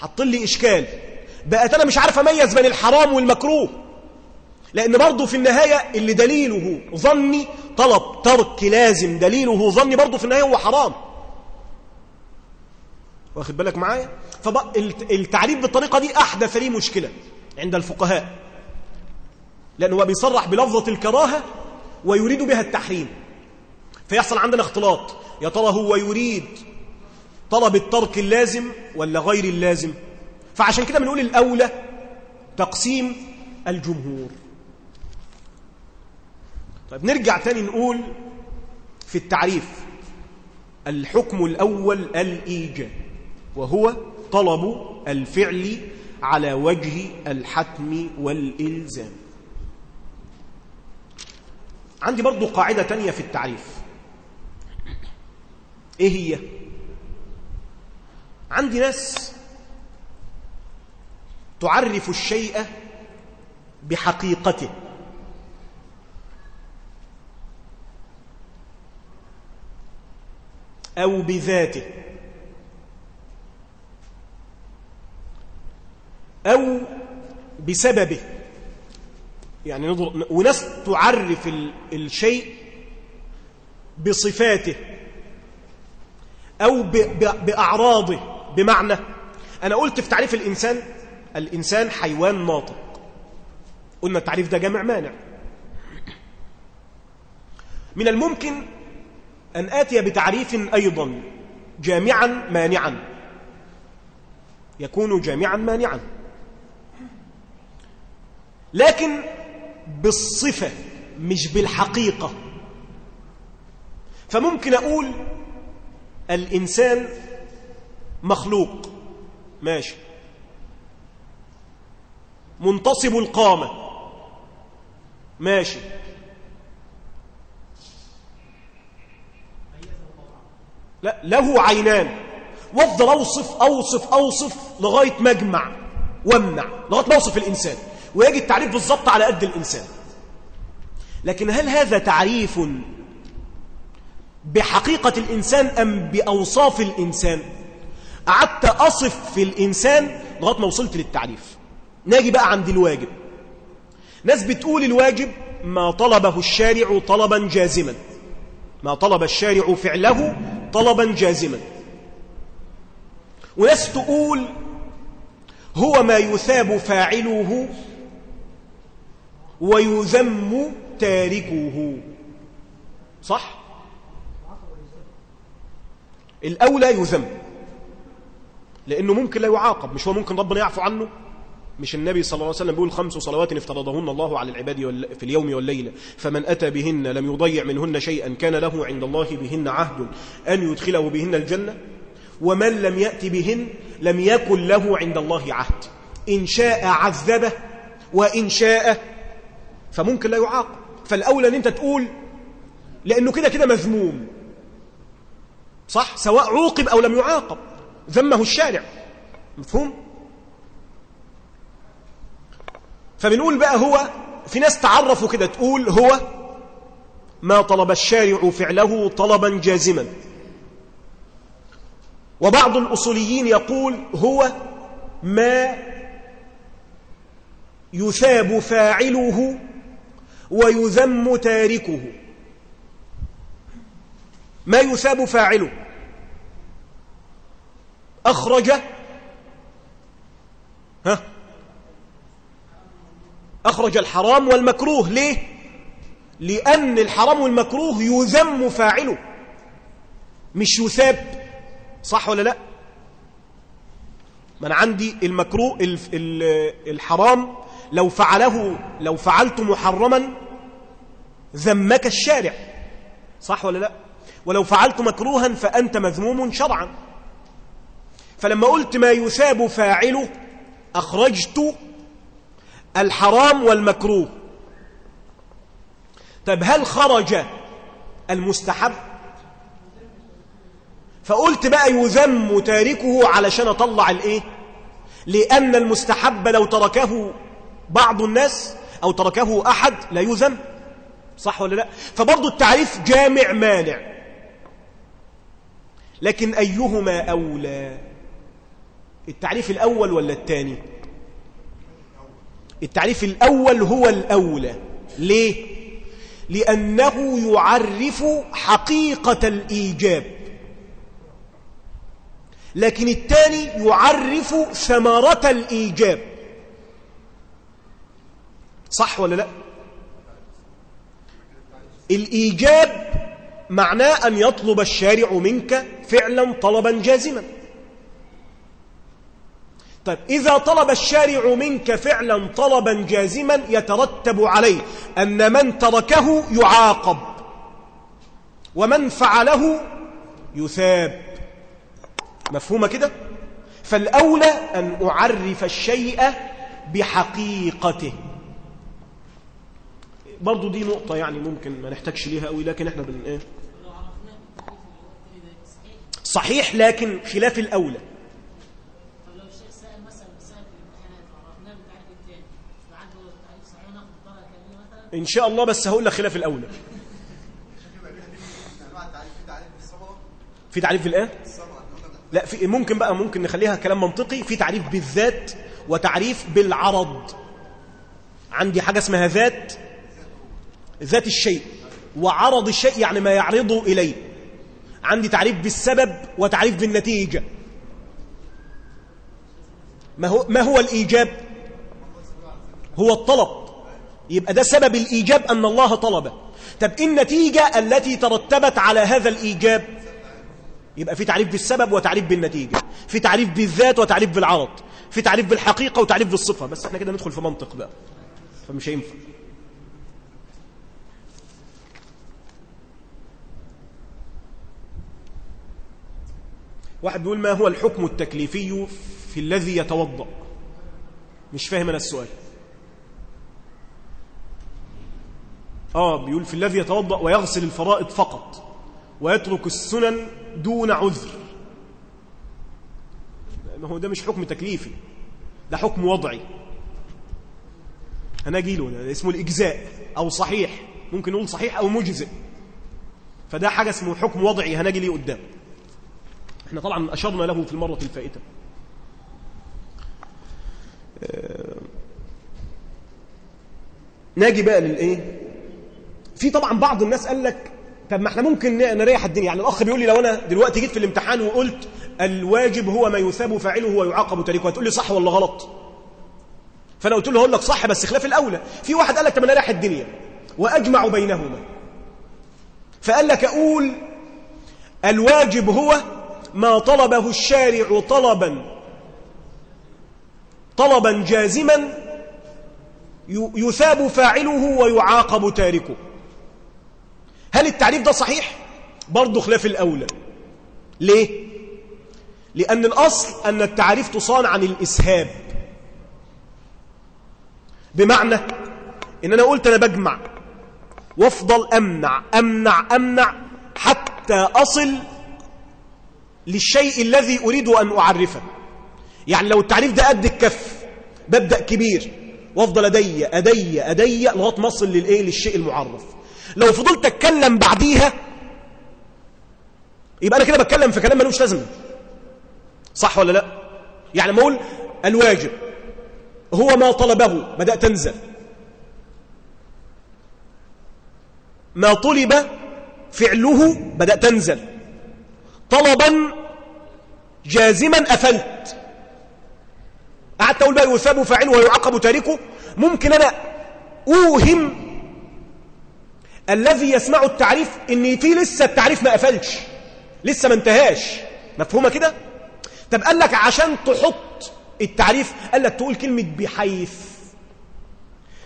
حط لي إشكال. بقت أنا مش عارف أميز بين الحرام والمكروه. لأن برضه في النهاية اللي دليله ظني طلب ترك لازم. دليله ظني برضه في النهاية هو حرام. واخد بالك معايا؟ فالتعريف بالطريقة دي أحدث لي مشكلة عند الفقهاء. لأنه هو بيصرح بلفظة الكراهة ويريد بها التحريم. فيحصل عندنا اختلاط. يا ترى هو يريد طلب الترك اللازم ولا غير اللازم؟ فعشان كده بنقول الأولى تقسيم الجمهور. طيب نرجع تاني نقول في التعريف الحكم الأول الإيجاب وهو طلب الفعل على وجه الحتم والإلزام. عندي برضو قاعدة تانية في التعريف. إيه هي؟ عندي ناس تعرف الشيء بحقيقته. أو بذاته. أو بسببه. يعني نضر... وناس تعرف ال... الشيء بصفاته. أو ب... ب... بأعراضه. بمعنى أنا قلت في تعريف الإنسان الإنسان حيوان ناطق. قلنا التعريف ده جامع مانع. من الممكن أن آتي بتعريف أيضا جامعا مانعا. يكون جامعا مانعا. لكن بالصفة مش بالحقيقة. فممكن أقول الإنسان مخلوق. ماشي. منتصب القامة. ماشي. لا له عينان. وافضل اوصف أوصف أوصف لغاية ما اجمع وامنع لغاية ما اوصف الإنسان. ويجي التعريف بالظبط على قد الإنسان. لكن هل هذا تعريف بحقيقة الإنسان أم بأوصاف الإنسان؟ قعدت أصف في الإنسان لغاية ما وصلت للتعريف. ناجي بقى عند الواجب. ناس بتقول الواجب ما طلبه الشارع طلبا جازما. ما طلب الشارع فعله طلبا جازما. وناس تقول هو ما يثاب فاعله ويذم تاركه. صح؟ الأولى يذم لأنه ممكن لا يعاقب مش هو ممكن ربنا يعفو عنه؟ مش النبي صلى الله عليه وسلم بيقول خمس صلوات افترضهن الله على العباد في اليوم والليلة فمن أتى بهن لم يضيع منهن شيئا كان له عند الله بهن عهد أن يدخله بهن الجنة ومن لم يأت بهن لم يكن له عند الله عهد. إن شاء عذبه وإن شاء فممكن لا يعاقب فالأولى أن أنت تقول لأنه كده كده مذموم. صح؟ سواء عوقب أو لم يعاقب. ذمه الشارع. مفهوم؟ فبنقول بقى هو في ناس تعرفوا كده تقول هو ما طلب الشارع فعله طلبا جازما. وبعض الأصوليين يقول هو ما يثاب فاعله ويذم تاركه. ما يثاب فاعله؟ أخرج ها؟ أخرج الحرام والمكروه. ليه؟ لأن الحرام والمكروه يذم فاعله مش يثاب. صح ولا لا؟ من عندي المكروه الحرام لو فعله لو فعلت محرما ذمك الشارع. صح ولا لا؟ ولو فعلت مكروها فأنت مذموم شرعا. فلما قلت ما يثاب فاعله أخرجت الحرام والمكروه. طيب هل خرج المستحب؟ فقلت بقى يذم تاركه علشان أطلع الإيه؟ لأن المستحب لو تركه بعض الناس أو تركه أحد لا يذم. صح ولا لا؟ فبرضه التعريف جامع مانع. لكن أيهما أولى؟ التعريف الأول ولا الثاني؟ التعريف الأول هو الأولى. ليه؟ لأنه يعرف حقيقة الإيجاب. لكن الثاني يعرف ثمرة الإيجاب. صح ولا لا؟ الإيجاب معناه أن يطلب الشارع منك فعلا طلبا جازما. طيب إذا طلب الشارع منك فعلا طلبا جازما يترتب عليه أن من تركه يعاقب ومن فعله يثاب. مفهومة كده؟ فالأولى أن أعرف الشيء بحقيقته. برضو دي نقطة يعني ممكن ما نحتاجش ليها قوي لكن إحنا بن إيه؟ صحيح لكن خلاف الأولى. إن شاء الله بس هقول لك خلاف الأولى. في تعريف الآن لا في ممكن بقى ممكن نخليها كلام منطقي. في تعريف بالذات وتعريف بالعرض. عندي حاجة اسمها ذات ذات الشيء. وعرض الشيء يعني ما يعرضه إليه. عندي تعريف بالسبب وتعريف بالنتيجة. ما هو, ما هو الإيجاب؟ هو الطلب. يبقى ده سبب الإيجاب أن الله طلبه. طب النتيجة التي ترتبت على هذا الإيجاب؟ يبقى في تعريف بالسبب وتعريف بالنتيجة. في تعريف بالذات وتعريف بالعرض. في تعريف بالحقيقة وتعريف بالصفة. بس إحنا كده ندخل في منطق بقى. فمش هينفع. واحد بيقول ما هو الحكم التكليفي في الذي يتوضأ؟ مش فاهم أنا السؤال. آه بيقول في الذي يتوضأ ويغسل الفرائض فقط ويترك السنن دون عذر. ما هو ده مش حكم تكليفي ده حكم وضعي. هنجي له ده اسمه الإجزاء أو صحيح ممكن نقول صحيح أو مجزئ. فده حاجة اسمه حكم وضعي هنجي ليه قدام. إحنا طبعا أشرنا له في المرة الفائتة. آه، ناجي بقى للإيه؟ في طبعا بعض الناس قال لك طب ما إحنا ممكن نريح الدنيا. يعني الأخ بيقول لي لو أنا دلوقتي جيت في الامتحان وقلت الواجب هو ما يثاب فاعله ويعاقب تاركه هتقول لي صح ولا غلط؟ فأنا قلت له هقول لك صح بس خلاف الأولى. في واحد قال لك طب أنا رايح الدنيا وأجمع بينهما. فقال لك أقول الواجب هو ما طلبه الشارع طلبا. طلبا جازما يثاب فاعله ويعاقب تاركه. هل التعريف ده صحيح؟ برضه خلاف الأولى. ليه؟ لأن الأصل أن التعريف تصان عن الإسهاب. بمعنى إن أنا قلت أنا بجمع وأفضل أمنع أمنع أمنع حتى أصل للشيء الذي أريد أن أعرفه. يعني لو التعريف ده قد الكف ببدأ كبير وأفضل أدي أدي أدي لغاية ما أصل للإيه؟ للشيء المعرف. لو فضلت أتكلم بعديها يبقى أنا كده بتكلم في كلام ملوش لازمة. صح ولا لا؟ يعني ما أقول الواجب هو ما طلبه بدات انزل. ما طلب فعله بدأت تنزل طلبا جازما أفلت. قعدت أقول بقى يثاب فاعله ويعاقب تاركه ممكن أنا أوهم الذي يسمع التعريف ان في لسه التعريف ما قفلش. لسه ما انتهاش. مفهومة كده؟ طب قال لك عشان تحط التعريف قال لك تقول كلمة بحيث.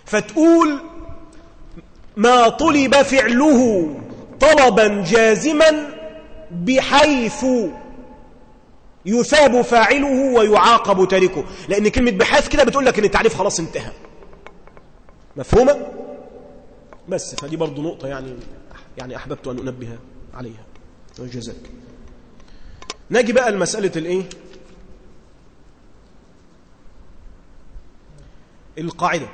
فتقول ما طلب فعله طلبا جازما بحيث يثاب فاعله ويعاقب تاركه. لأن كلمة بحيث كده بتقول لك إن التعريف خلاص انتهى. مفهومة؟ بس فدي برضو نقطة يعني يعني أحببت أن أنبه عليها. وجزاك نجي بقى لمسألة الإيه؟ القاعدة.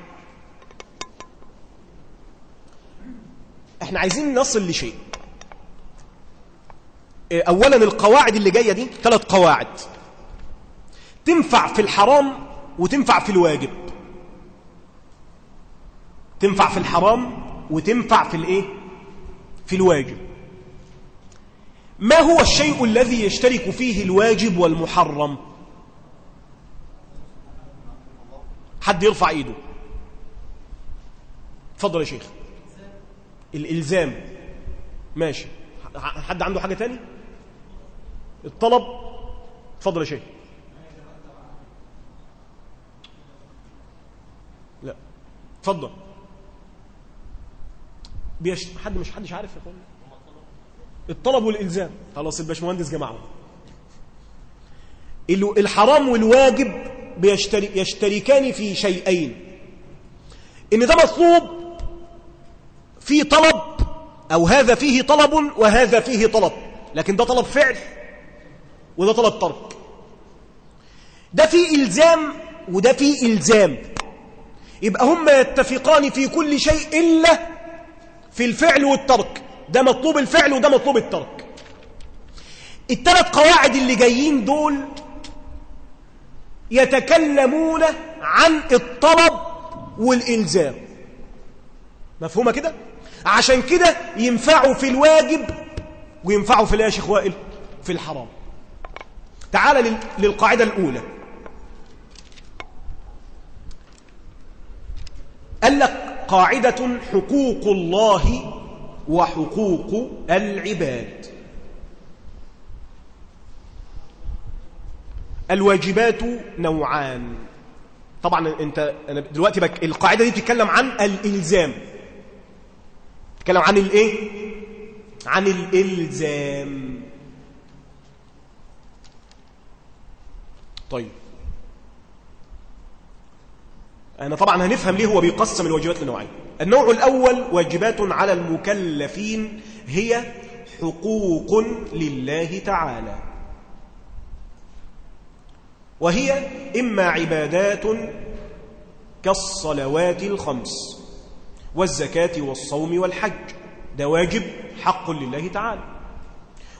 إحنا عايزين نصل لشيء. أولا القواعد اللي جاية دي ثلاث قواعد. تنفع في الحرام وتنفع في الواجب. تنفع في الحرام وتنفع في الايه؟ في الواجب. ما هو الشيء الذي يشترك فيه الواجب والمحرم؟ حد يرفع ايده. اتفضل يا شيخ. الإلزام. ماشي. حد عنده حاجة تاني؟ الطلب. اتفضل يا شيخ. لا. اتفضل. بيش... حد مش حدش عارف يا اخوانا الطلب والإلزام. خلاص الباشمهندس جمعهم. الحرام والواجب بيشترك يشتركان في شيئين. إن ده مطلوب في طلب أو هذا فيه طلب وهذا فيه طلب. لكن ده طلب فعل وده طلب ترك. ده فيه إلزام وده فيه إلزام. يبقى هم يتفقان في كل شيء إلا في الفعل والترك. ده مطلوب الفعل وده مطلوب الترك. الثلاث قواعد اللي جايين دول يتكلمون عن الطلب والإلزام. مفهومة كده؟ عشان كده ينفعوا في الواجب وينفعوا في إيه يا شيخ وائل في الحرام. تعال للقاعدة الأولى. قال لك قاعدة حقوق الله وحقوق العباد. الواجبات نوعان. طبعا أنت أنا دلوقتي بك القاعدة دي بتتكلم عن الإلزام. بتتكلم عن الإيه؟ عن الإلزام. طيب. أنا طبعا هنفهم ليه هو بيقسم الواجبات لنوعين. النوع الأول واجبات على المكلفين هي حقوق لله تعالى. وهي إما عبادات كالصلوات الخمس والزكاة والصوم والحج. ده واجب حق لله تعالى.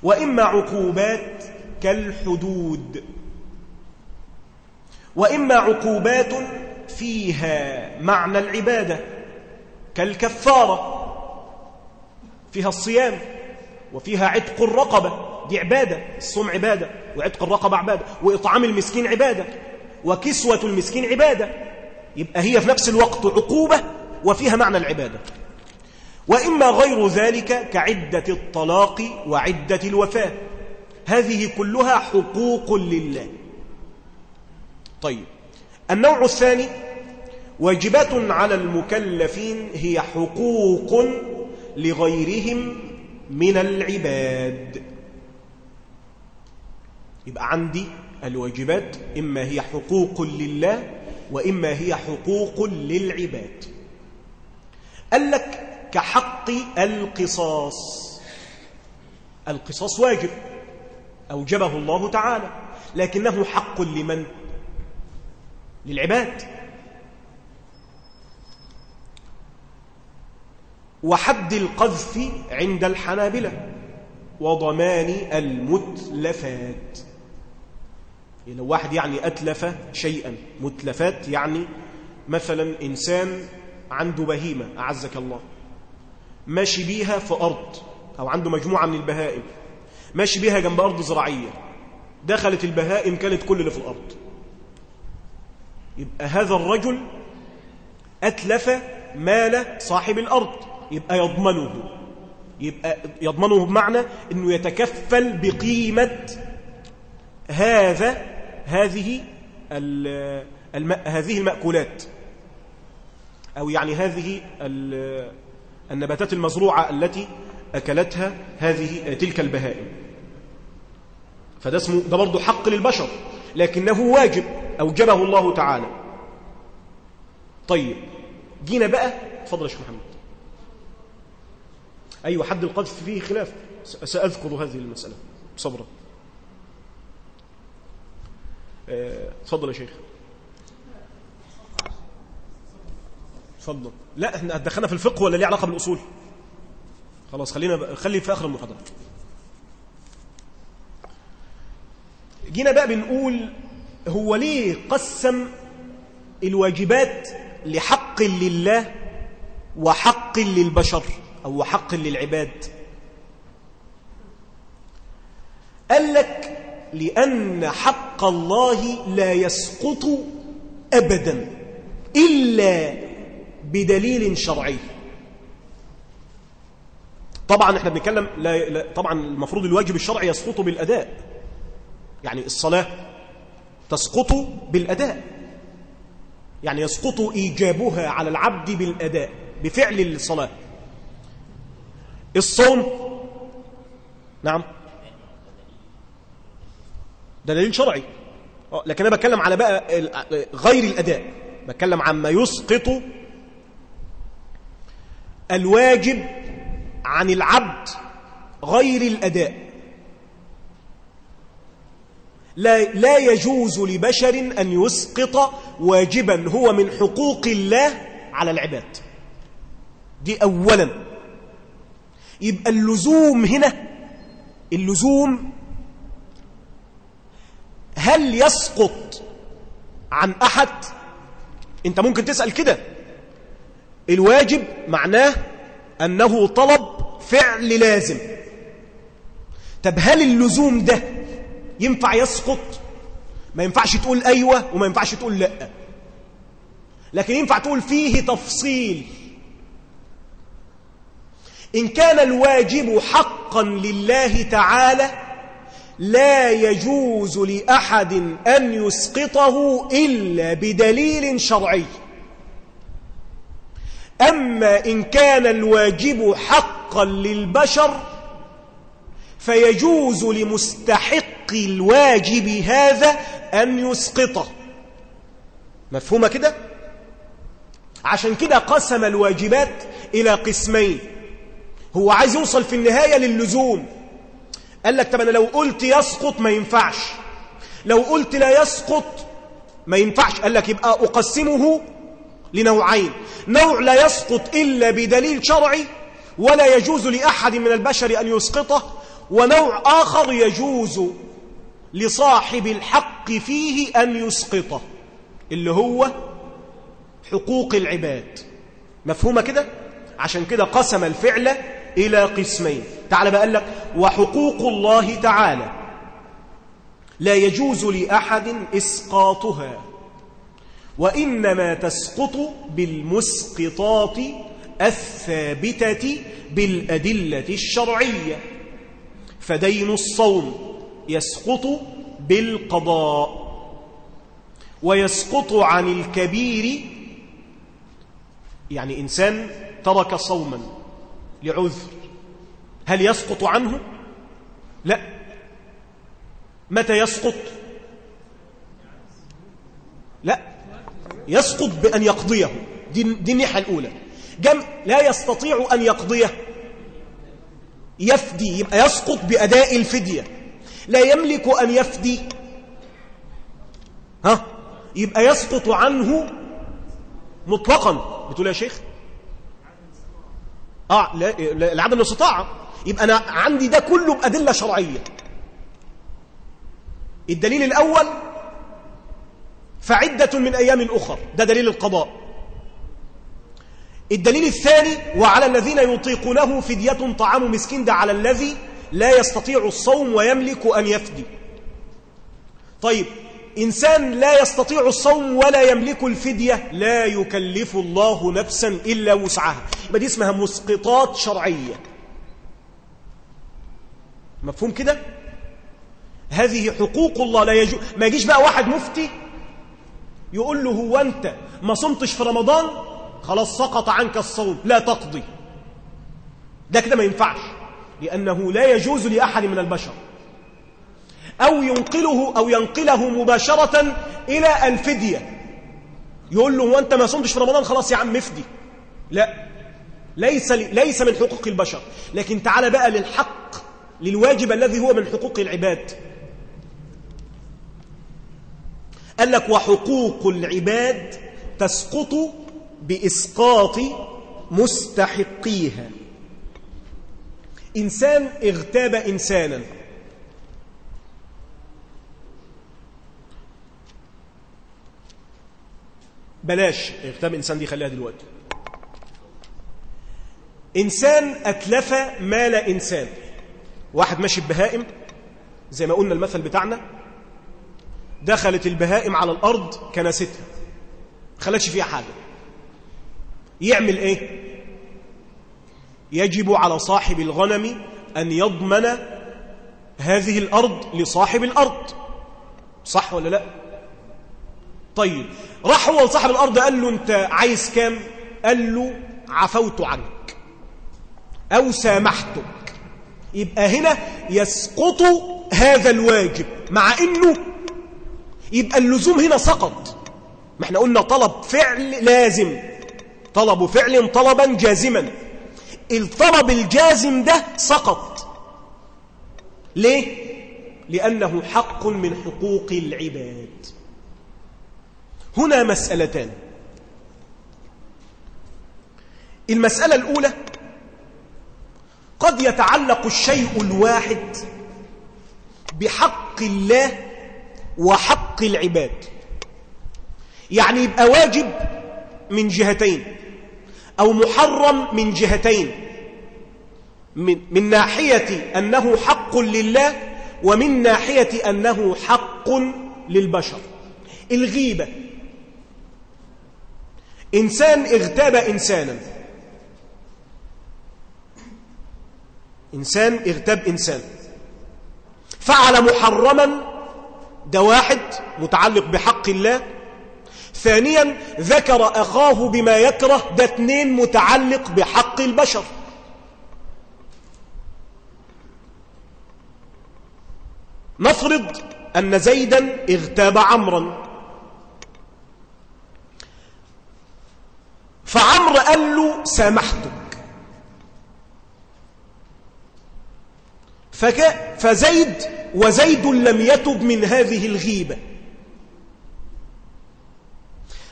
وإما عقوبات كالحدود. وإما عقوبات فيها معنى العبادة كالكفارة فيها الصيام وفيها عتق الرقبة دي عبادة الصوم عبادة وعتق الرقبة عبادة وإطعام المسكين عبادة وكسوة المسكين عبادة يبقى هي في نفس الوقت عقوبة وفيها معنى العبادة. وإما غير ذلك كعدة الطلاق وعدة الوفاة هذه كلها حقوق لله. طيب النوع الثاني واجبات على المكلفين هي حقوق لغيرهم من العباد يبقى عندي الواجبات إما هي حقوق لله وإما هي حقوق للعباد قال لك كحق القصاص القصاص واجب أوجبه الله تعالى لكنه حق لمن؟ للعباد. وحد القذف عند الحنابلة وضمان المتلفات. لو واحد يعني أتلف شيئا متلفات يعني مثلا إنسان عنده بهيمة أعزك الله. ماشي بيها في أرض أو عنده مجموعة من البهائم. ماشي بيها جنب أرض زراعية. دخلت البهائم كانت كل اللي في الأرض. يبقى هذا الرجل أتلف مال صاحب الأرض. يبقى يضمنه. يبقى يضمنه بمعنى أنه يتكفل بقيمة هذا هذه. هذه المأكولات. أو يعني هذه النباتات المزروعة التي أكلتها هذه تلك البهائم. فده اسمه ده برضه حق للبشر لكنه واجب. أوجبه الله تعالى. طيب جينا بقى اتفضل يا شيخ محمد. أيوة حد القذف فيه خلاف؟ سأذكر هذه المسألة صبرا. اتفضل يا شيخ. اتفضل لا إحنا دخلنا في الفقه ولا ليه علاقة بالأصول؟ خلاص خلينا خلي في آخر المحاضرة. جينا بقى بنقول هو ليه قسم الواجبات لحق لله وحق للبشر أو حق للعباد؟ قال لك لأن حق الله لا يسقط أبدا إلا بدليل شرعي. طبعا إحنا بنتكلم لا لا طبعا المفروض الواجب الشرعي يسقط بالأداء. يعني الصلاة تسقط بالأداء. يعني يسقط إيجابها على العبد بالأداء بفعل الصلاة. الصوم نعم. ده دليل شرعي. لكن أنا بتكلم على بقى غير الأداء. بتكلم عما يسقط الواجب عن العبد غير الأداء. لا لا يجوز لبشر أن يسقط واجبا. هو من حقوق الله على العباد. دي اولا. يبقى اللزوم هنا اللزوم هل يسقط عن أحد؟ أنت ممكن تسأل كده. الواجب معناه أنه طلب فعل لازم. طب هل اللزوم ده ينفع يسقط. ما ينفعش تقول أيوة وما ينفعش تقول لأ. لكن ينفع تقول فيه تفصيل. إن كان الواجب حقا لله تعالى لا يجوز لأحد أن يسقطه إلا بدليل شرعي. أما إن كان الواجب حقا للبشر فيجوز لمستحق الواجب هذا أن يسقطه مفهومة كده؟ عشان كده قسم الواجبات إلى قسمين. هو عايز يوصل في النهاية للزوم. قال لك طب أنا لو قلت يسقط ما ينفعش. لو قلت لا يسقط ما ينفعش. قال لك يبقى أقسمه لنوعين. نوع لا يسقط إلا بدليل شرعي ولا يجوز لأحد من البشر أن يسقطه ونوع آخر يجوز لصاحب الحق فيه أن يسقطه اللي هو حقوق العباد. مفهومة كده؟ عشان كده قسم الفعل إلى قسمين. تعالى بقى لك وحقوق الله تعالى. لا يجوز لأحد إسقاطها وإنما تسقط بالمسقطات الثابتة بالأدلة الشرعية. فدين الصوم يسقط بالقضاء ويسقط عن الكبير يعني إنسان ترك صوما لعذر هل يسقط عنه؟ لا. متى يسقط؟ لا. يسقط بأن يقضيه. دي, دي الناحية الأولى. جم لا يستطيع أن يقضيه. يفدي يبقى يسقط بأداء الفدية. لا يملك أن يفدي. ها؟ يبقى يسقط عنه مطلقا. بتقول يا شيخ؟ آه لا لعدم الاستطاعه يبقى أنا عندي ده كله بأدلة شرعية. الدليل الأول فعدة من أيام أخر. ده دليل القضاء. الدليل الثاني وعلى الذين يطيقونه فدية طعام مسكين ده على الذي لا يستطيع الصوم ويملك أن يفدي. طيب إنسان لا يستطيع الصوم ولا يملك الفدية لا يكلف الله نفسا إلا وسعها. يبقى دي اسمها مسقطات شرعية. مفهوم كده؟ هذه حقوق الله لا يجو ما يجيش بقى واحد مفتي يقول له هو أنت ما صمتش في رمضان؟ خلاص سقط عنك الصوم لا تقضي. ده كده ما ينفعش لأنه لا يجوز لأحد من البشر. أو ينقله أو ينقله مباشرة إلى الفدية. يقول له وأنت ما صمتش في رمضان؟ خلاص يا عم افدي. لا. ليس ليس من حقوق البشر. لكن تعال بقى للحق للواجب الذي هو من حقوق العباد. قال لك وحقوق العباد تسقط بإسقاط مستحقيها. إنسان اغتاب إنسانا. بلاش اغتاب إنسان دي خليها دلوقتي. إنسان أتلف مال إنسان. واحد ماشي ببهائم زي ما قلنا المثل بتاعنا دخلت البهائم على الأرض كنستها. خلتش فيها حاجة. يعمل إيه؟ يجب على صاحب الغنم أن يضمن هذه الأرض لصاحب الأرض. صح ولا لا؟ طيب راح هو لصاحب الأرض قال له أنت عايز كام؟ قال له عفوت عنك أو سامحتك. يبقى هنا يسقط هذا الواجب مع أنه يبقى اللزوم هنا سقط. ما إحنا قلنا طلب فعل لازم. طلب فعل طلبا جازما. الطلب الجازم ده سقط. ليه؟ لأنه حق من حقوق العباد. هنا مسألتان. المسألة الأولى قد يتعلق الشيء الواحد بحق الله وحق العباد. يعني يبقى واجب من جهتين. أو محرم من جهتين. من, من ناحية أنه حق لله ومن ناحية أنه حق للبشر. الغيبة. إنسان اغتاب إنسانا. إنسان اغتاب إنسان. فعل محرما ده واحد متعلق بحق الله ثانيا ذكر أخاه بما يكره ده اتنين متعلق بحق البشر. نفرض أن زيدا اغتاب عمرا. فعمر قال له سامحتك. فزيد وزيد لم يتب من هذه الغيبة.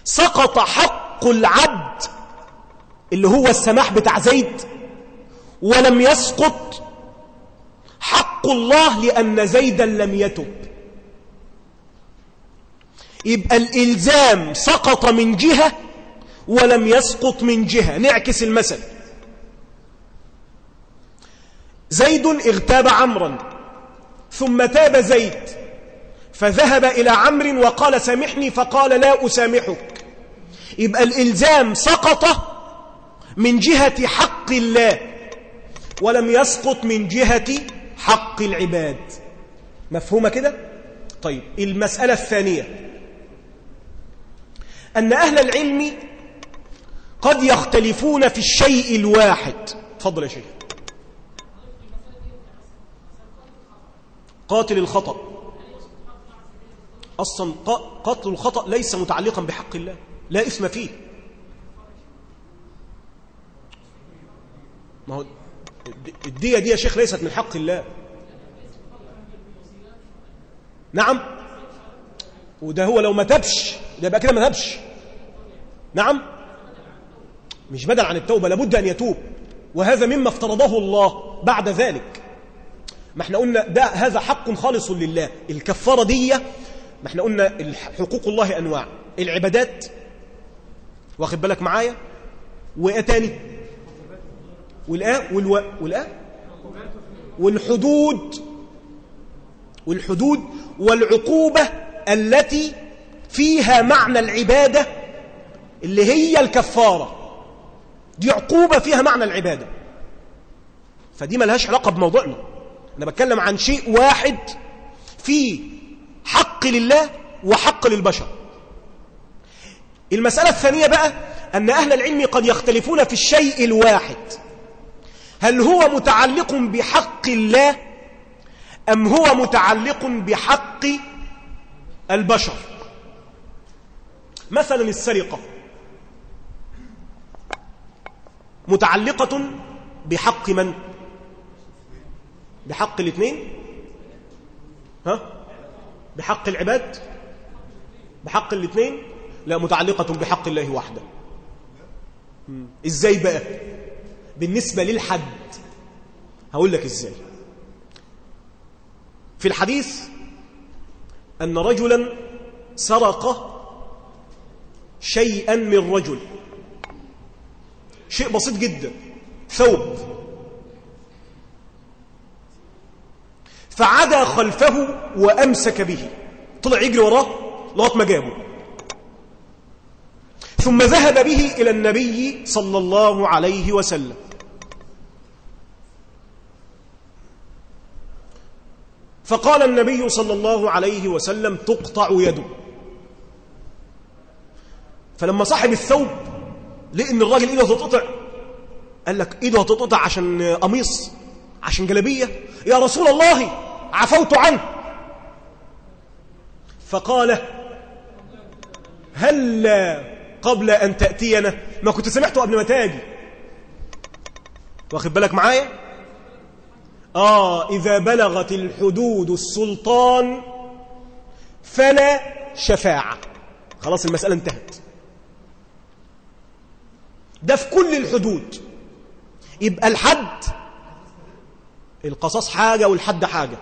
سقط حق العبد اللي هو السماح بتاع زيد ولم يسقط حق الله لأن زيدا لم يتب. يبقى الإلزام سقط من جهة ولم يسقط من جهة. نعكس المثل. زيد اغتاب عمرا ثم تاب زيد. فذهب إلى عمرو وقال سامحني فقال لا أسامحك. يبقى الإلزام سقط من جهة حق الله ولم يسقط من جهة حق العباد. مفهومة كده؟ طيب المسألة الثانية. أن أهل العلم قد يختلفون في الشيء الواحد. فضل يا شيخ. قاتل الخطأ. أصلا قتل الخطأ ليس متعلقا بحق الله. لا إثم فيه. ما هو الدية دي يا شيخ ليست من حق الله. نعم. وده هو لو ما تبش ده يبقى كده ما تبش. نعم. مش بدل عن التوبة لابد أن يتوب. وهذا مما افترضه الله بعد ذلك. ما إحنا قلنا ده هذا حق خالص لله. الكفارة دي ما إحنا قلنا حقوق الله أنواع. العبادات واخد بالك معايا؟ وإيه تاني؟ والآ والواء والآ والحدود. والحدود والعقوبة التي فيها معنى العبادة اللي هي الكفارة. دي عقوبة فيها معنى العبادة. فدي ملهاش علاقة بموضوعنا. أنا بتكلم عن شيء واحد فيه حق لله وحق للبشر. المسألة الثانية بقى أن أهل العلم قد يختلفون في الشيء الواحد. هل هو متعلق بحق الله أم هو متعلق بحق البشر؟ مثلا السرقة. متعلقة بحق من؟ بحق الاثنين؟ ها؟ بحق العباد؟ بحق الاثنين؟ لا متعلقة بحق الله وحده. إزاي بقى؟ بالنسبة للحد. هقول لك إزاي. في الحديث أن رجلا سرق شيئا من رجل. شيء بسيط جدا. ثوب. فعدا خلفه وأمسك به. طلع يجري وراه لغاية ما جابه. ثم ذهب به إلى النبي صلى الله عليه وسلم. فقال النبي صلى الله عليه وسلم تقطع يده. فلما صاحب الثوب لقى إن الراجل إيده هتتقطع قال لك إيده هتتقطع عشان قميص. عشان جلبيه يا رسول الله عفوت عنه. فقال هل قبل أن تأتينا. ما كنت سمعته قبل ما تاجي. واخد بالك معايا؟ آه إذا بلغت الحدود السلطان فلا شفاعة. خلاص المسألة انتهت. ده في كل الحدود. يبقى الحد القصاص حاجة والحد حاجة.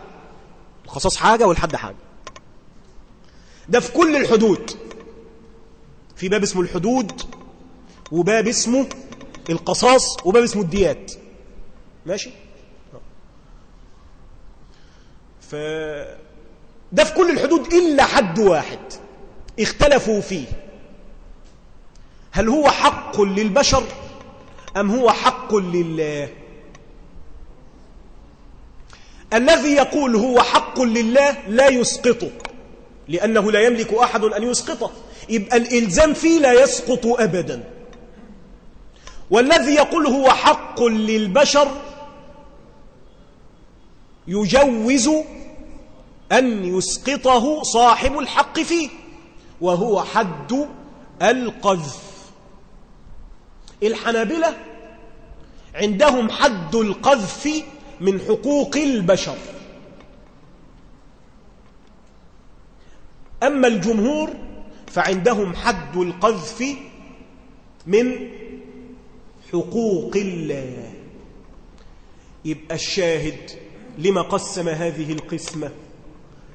القصاص حاجة والحد حاجة. ده في كل الحدود. في باب اسمه الحدود وباب اسمه القصاص وباب اسمه الديات. ماشي؟ ف ده في كل الحدود إلا حد واحد. اختلفوا فيه. هل هو حق للبشر أم هو حق لله الذي يقول هو حق لله لا يسقطه لأنه لا يملك أحد أن يسقطه. يبقى الإلزام فيه لا يسقط أبدا. والذي يقول هو حق للبشر يجوز أن يسقطه صاحب الحق فيه وهو حد القذف. الحنابلة عندهم حد القذف من حقوق البشر. أما الجمهور فعندهم حد القذف من حقوق الله. يبقى الشاهد لما قسم هذه القسمة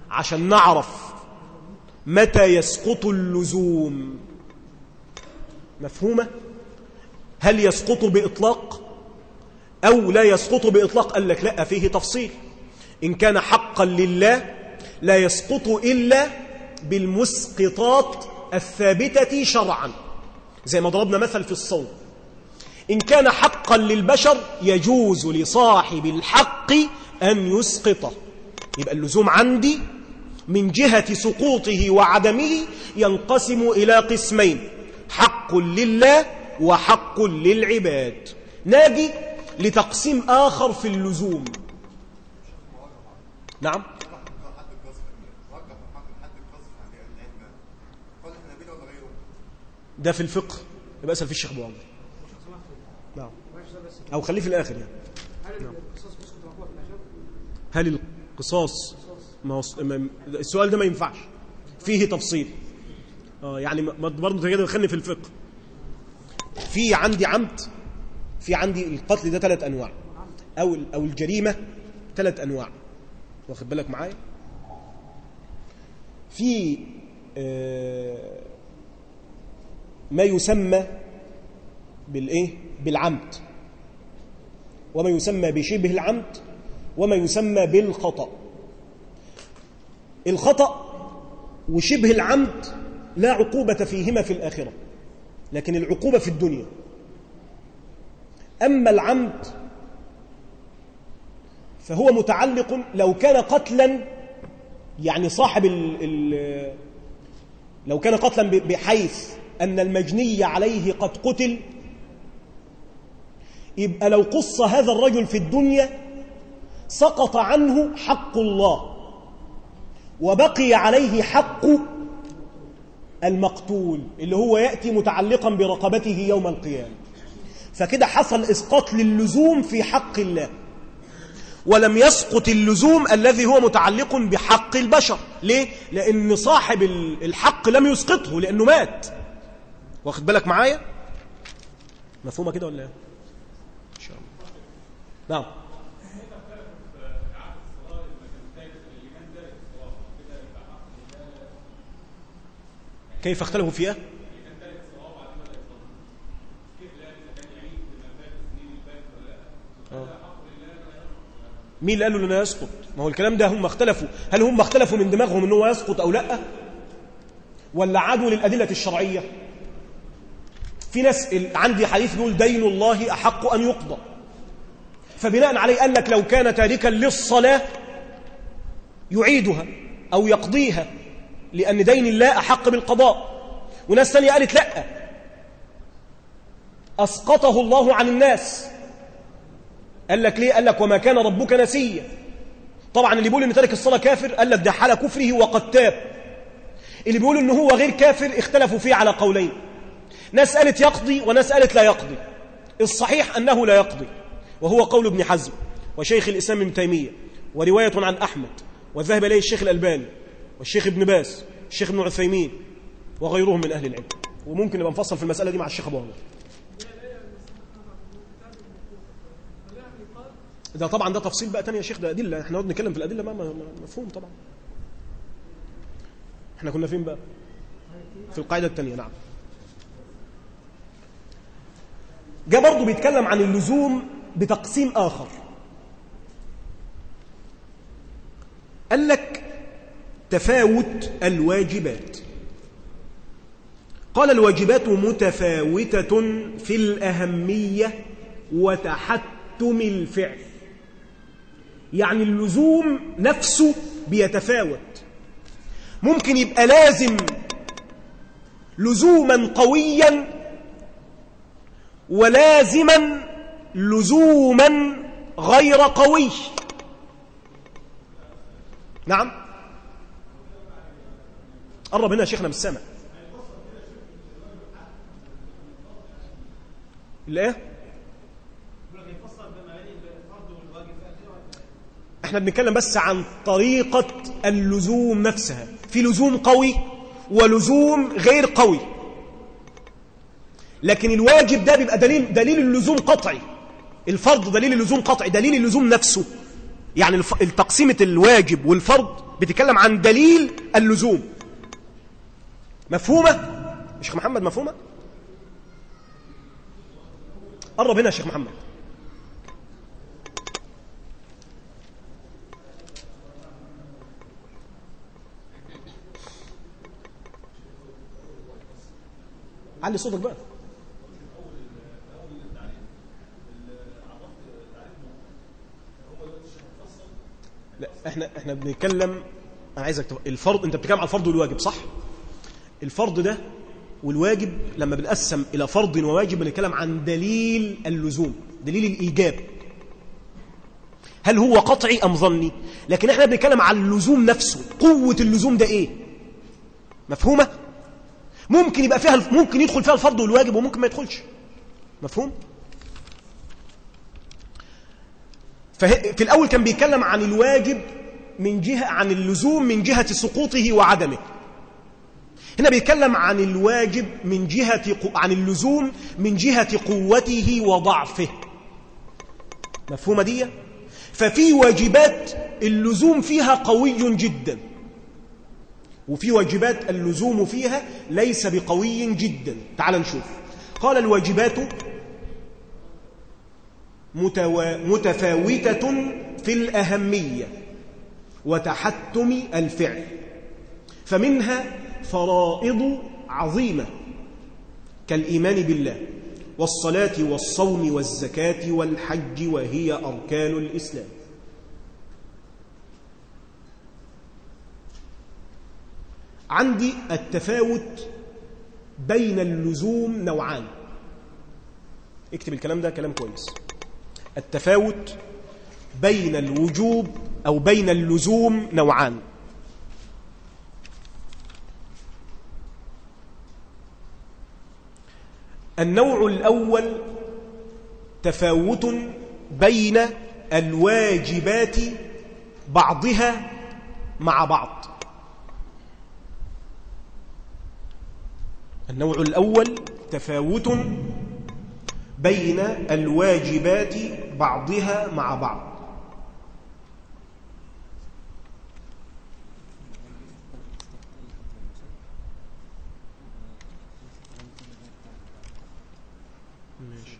عشان نعرف متى يسقط اللزوم. مفهومة؟ هل يسقط بإطلاق؟ أو لا يسقط بإطلاق قال لك لا فيه تفصيل. إن كان حقا لله لا يسقط إلا بالمسقطات الثابتة شرعا. زي ما ضربنا مثل في الصوم. إن كان حقا للبشر يجوز لصاحب الحق أن يسقطه يبقى اللزوم عندي من جهة سقوطه وعدمه ينقسم إلى قسمين حق لله وحق للعباد. ناجي لتقسيم آخر في اللزوم. نعم. ده في الفقه. يبقى اسأل في الشيخ أبو عمر نعم. أو خليه في الآخر يعني. الأشياء؟ هل القصاص ما السؤال ده ما ينفعش. فيه تفصيل. آه يعني برضه كده دخلني في الفقه. في عندي عمد في عندي القتل ده ثلاث أنواع. أو أو الجريمة ثلاث أنواع. واخد بالك معايا؟ في آه، ما يسمى بالإيه؟ بالعمد. وما يسمى بشبه العمد وما يسمى بالخطأ. الخطأ وشبه العمد لا عقوبة فيهما في الآخرة لكن العقوبة في الدنيا. أما العمد فهو متعلق لو كان قتلا يعني صاحب ال ال لو كان قتلا بحيث أن المجني عليه قد قتل يبقى لو قص هذا الرجل في الدنيا سقط عنه حق الله وبقي عليه حق المقتول اللي هو يأتي متعلقا برقبته يوم القيامة. فكده حصل إسقاط للزوم في حق الله ولم يسقط اللزوم الذي هو متعلق بحق البشر ليه؟ لأن صاحب الحق لم يسقطه لأنه مات واخد بالك معايا؟ مفهومة كده ولا؟ إن شاء الله نعم كيف اختلفوا فيها؟ مين اللي قالوا لنا يسقط ما هو الكلام ده هم اختلفوا. هل هم اختلفوا من دماغهم إن هو يسقط أو لأ؟ ولا عادوا للأدلة الشرعية؟ في ناس عندي حديث بيقول دين الله أحق أن يقضى. فبناء عليه قال لك لو كان تاركا للصلاة يعيدها أو يقضيها لأن دين الله أحق بالقضاء. وناس ثانية قالت لأ. أسقطه الله عن الناس. قال لك ليه؟ قال لك وما كان ربك نسيا. طبعا اللي بيقول إن تارك الصلاة كافر قال لك ده حال كفره وقد تاب. اللي بيقول ان هو غير كافر اختلفوا فيه على قولين. ناس قالت يقضي وناس قالت لا يقضي. الصحيح أنه لا يقضي وهو قول ابن حزم وشيخ الإسلام ابن تيمية ورواية عن أحمد وذهب إليه الشيخ الألباني والشيخ ابن باز الشيخ ابن عثيمين وغيرهم من أهل العلم. وممكن نبقى نفصل في المسألة دي مع الشيخ أبو عمر. ده طبعا ده تفصيل بقى تاني يا شيخ ده أدلة. إحنا نقعد نتكلم في الأدلة ما مفهوم طبعا. إحنا كنا فين بقى؟ في القاعدة الثانية نعم. جاء برضه بيتكلم عن اللزوم بتقسيم آخر. قال لك تفاوت الواجبات. قال الواجبات متفاوتة في الأهمية وتحتم الفعل. يعني اللزوم نفسه بيتفاوت. ممكن يبقى لازم لزوما قويا ولازما لزوما غير قوي. نعم. قرب هنا يا شيخنا من السماء الإيه؟ إحنا بنتكلم بس عن طريقة اللزوم نفسها. في لزوم قوي ولزوم غير قوي. لكن الواجب ده بيبقى دليل دليل اللزوم قطعي. الفرض دليل اللزوم قطعي دليل اللزوم نفسه. يعني التقسيمة الواجب والفرض بتتكلم عن دليل اللزوم. مفهومة؟ شيخ محمد مفهومة؟ قرب هنا يا شيخ محمد. علي صوتك بقى. لا إحنا إحنا بنتكلم أنا عايزك. الفرض انت بتتكلم على الفرض والواجب صح؟ الفرض ده والواجب لما بنقسم إلى فرض وواجب بنتكلم عن دليل اللزوم دليل الإيجاب. هل هو قطعي أم ظني؟ لكن إحنا بنتكلم عن اللزوم نفسه. قوة اللزوم ده إيه؟ مفهومة؟ ممكن يبقى فيها ممكن يدخل فيها الفرض والواجب وممكن ما يدخلش. مفهوم؟ في الأول كان بيتكلم عن الواجب من جهة عن اللزوم من جهة سقوطه وعدمه. هنا بيتكلم عن الواجب من جهة عن اللزوم من جهة قوته وضعفه. مفهومة دي؟ ففي واجبات اللزوم فيها قوي جدا. وفي واجبات اللزوم فيها ليس بقوي جدا تعال نشوف قال الواجبات. متفاوتة في الأهمية وتحتم الفعل فمنها فرائض عظيمة كالإيمان بالله والصلاة والصوم والزكاة والحج وهي أركان الإسلام عندي التفاوت بين اللزوم نوعان. اكتب الكلام ده كلام كويس. التفاوت بين الوجوب أو بين اللزوم نوعان. النوع الأول تفاوت بين الواجبات بعضها مع بعض. النوع الأول تفاوت بين الواجبات بعضها مع بعض ماشي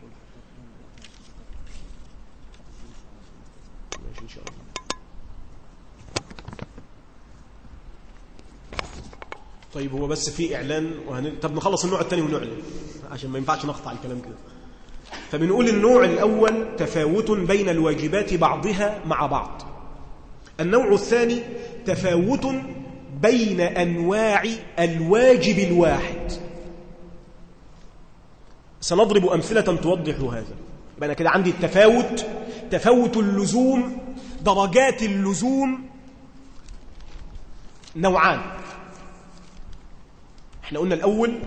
ماشي إن شاء الله طيب هو بس في إعلان وهن... طب نخلص النوع الثاني ونعلن عشان ما ينفعش نقطع الكلام كده. فبنقول النوع الأول تفاوت بين الواجبات بعضها مع بعض. النوع الثاني تفاوت بين أنواع الواجب الواحد. سنضرب أمثلة توضح هذا. يبقى أنا كده عندي التفاوت تفاوت اللزوم درجات اللزوم نوعان. إحنا قلنا الأول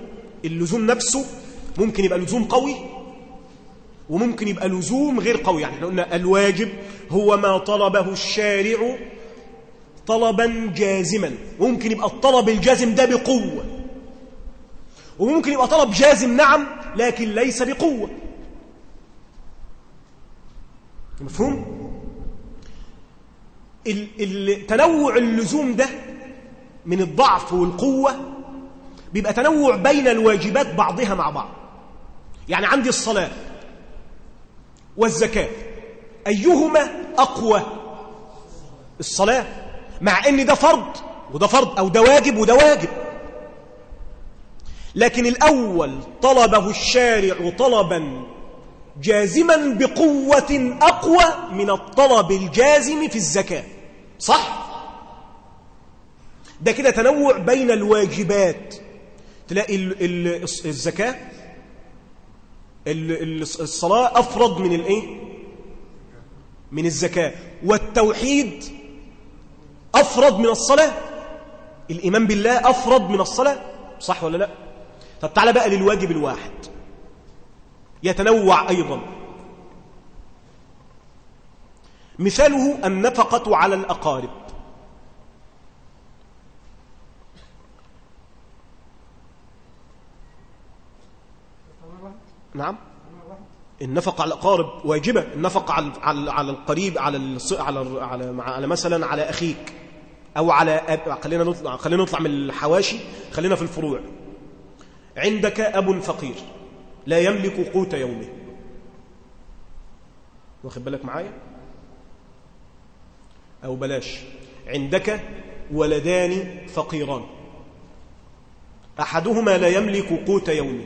اللزوم نفسه ممكن يبقى لزوم قوي وممكن يبقى لزوم غير قوي يعني إحنا قلنا الواجب هو ما طلبه الشارع طلبا جازما ممكن يبقى الطلب الجازم ده بقوة وممكن يبقى طلب جازم نعم لكن ليس بقوة مفهوم؟ تنوع اللزوم ده من الضعف والقوة بيبقى تنوع بين الواجبات بعضها مع بعض. يعني عندي الصلاة والزكاة. أيهما أقوى؟ الصلاة. مع أن ده فرض وده فرض أو ده واجب وده واجب. لكن الأول طلبه الشارع طلبا جازما بقوة أقوى من الطلب الجازم في الزكاة. صح؟ ده كده تنوع بين الواجبات. تلاقي ال- ال- الزكاة ال- ال- الصلاة أفرض من الإيه؟ من الزكاة. والتوحيد أفرض من الصلاة؟ الإيمان بالله أفرض من الصلاة؟ صح ولا لا؟ طب تعالى بقى للواجب الواحد. يتنوع أيضا. مثاله النفقة على الأقارب. نعم. النفقة على الأقارب واجبة. النفقة على على على القريب على. على على على مثلا على أخيك. أو على أب... خلينا نطلع خلينا نطلع من الحواشي. خلينا في الفروع. عندك أب فقير. لا يملك قوت يومه. واخد بالك معايا؟ أو بلاش. عندك ولدان فقيران. أحدهما لا يملك قوت يومه.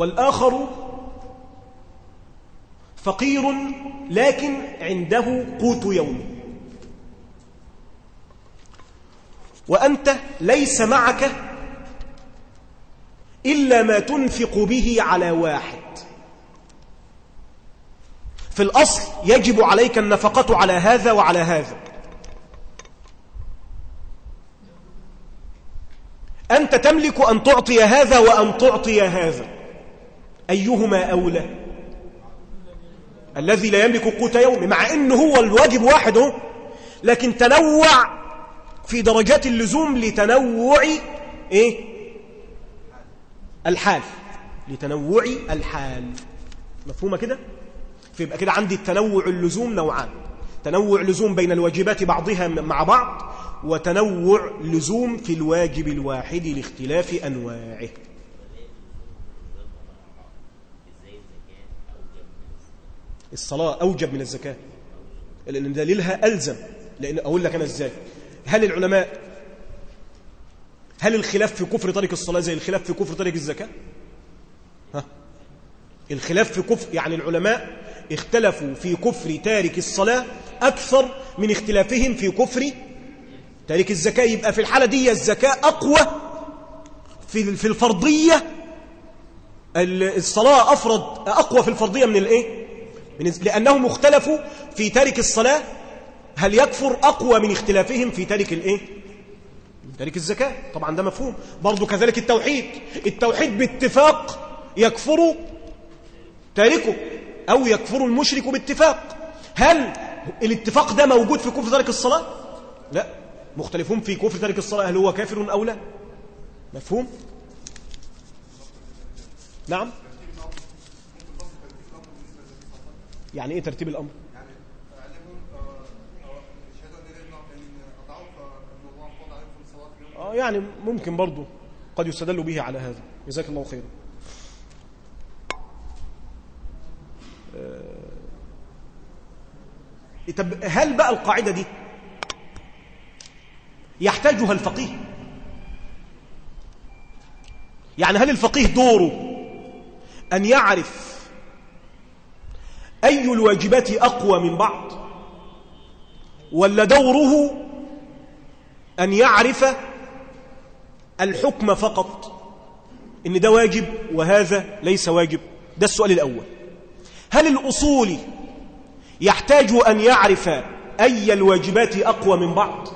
والآخر فقير لكن عنده قوت يومه وأنت ليس معك إلا ما تنفق به على واحد. في الأصل يجب عليك النفقة على هذا وعلى هذا. أنت تملك أن تعطي هذا وأن تعطي هذا. أيهما أولى؟ الذي لا يملك قوت يومه مع أنه هو الواجب واحد هو. لكن تنوع في درجات اللزوم لتنوع إيه؟ الحال. لتنوع الحال. مفهومة كده؟ فيبقى كده عندي التنوع اللزوم نوعان. تنوع لزوم بين الواجبات بعضها مع بعض وتنوع لزوم في الواجب الواحد لاختلاف أنواعه. الصلاة أوجب من الزكاة. لأن دليلها ألزم. لأن أقول لك أنا إزاي. هل العلماء هل الخلاف في كفر تارك الصلاة زي الخلاف في كفر تارك الزكاة؟ ها؟ الخلاف في كفر يعني العلماء اختلفوا في كفر تارك الصلاة أكثر من اختلافهم في كفر تارك الزكاة. يبقى في الحالة دي الزكاة أقوى في في الفرضية. الصلاة أفرض أقوى في الفرضية من الإيه؟ لأنهم اختلفوا في تارك الصلاة. هل يكفر أقوى من اختلافهم في تارك الإيه؟ تارك الزكاة؟ طبعا ده مفهوم. برضو كذلك التوحيد. التوحيد باتفاق يكفر تاركه أو يكفر المشرك باتفاق. هل الاتفاق ده موجود في كفر تارك الصلاة؟ لا. مختلفون في كفر تارك الصلاة هل هو كافر أو لا؟ مفهوم؟ نعم. يعني إيه ترتيب الأمر؟ آه يعني ممكن برضو قد يستدل به على هذا. جزاك الله خيرا. آه، طب هل بقى القاعدة دي يحتاجها الفقيه؟ يعني هل الفقيه دوره أن يعرف أي الواجبات أقوى من بعض؟ ولا دوره أن يعرف الحكم فقط؟ إن ده واجب وهذا ليس واجب. ده السؤال الأول. هل الأصولي يحتاج أن يعرف أي الواجبات أقوى من بعض؟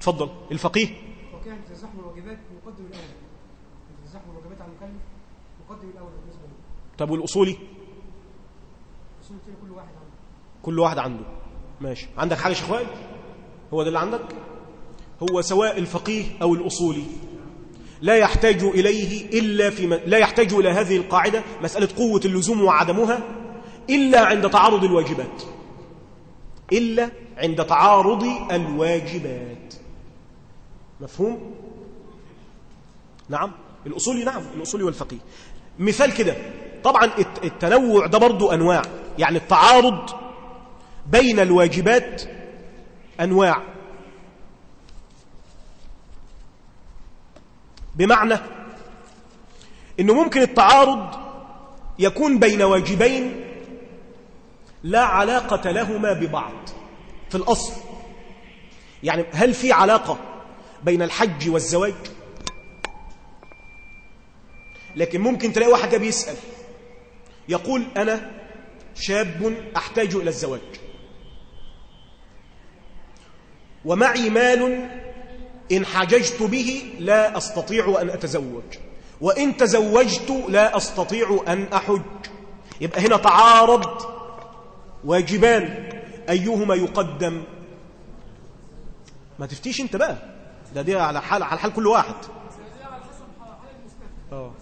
تفضل. الفقيه وكان تزحم الواجبات يقدم الأول تزحم الواجبات على المكلف يقدم الأول بالنسبة له طب والأصولي؟ أصول كل واحد عنده. كل واحد عنده. ماشي. عندك حاجة يا شيخ وائل؟ هو ده اللي عندك؟ هو سواء الفقيه أو الأصولي. لا يحتاج إليه إلا في م... لا يحتاج إلى هذه القاعدة مسألة قوة اللزوم وعدمها إلا عند تعارض الواجبات. إلا عند تعارض الواجبات. مفهوم؟ نعم. الأصولي نعم. الأصولي والفقيه. مثال كده. طبعا الت- التنوع ده برضو أنواع. يعني التعارض بين الواجبات أنواع. بمعنى أنه ممكن التعارض يكون بين واجبين لا علاقة لهما ببعض في الأصل. يعني هل في علاقة بين الحج والزواج؟ لكن ممكن تلاقي واحد بيسأل يقول أنا شاب أحتاج إلى الزواج. ومعي مال إن حججت به لا أستطيع أن أتزوج. وإن تزوجت لا أستطيع أن أحج. يبقى هنا تعارض واجبان. أيهما يقدم؟ ما تفتيش أنت بقى. ده دي على حال على حال كل واحد. آه.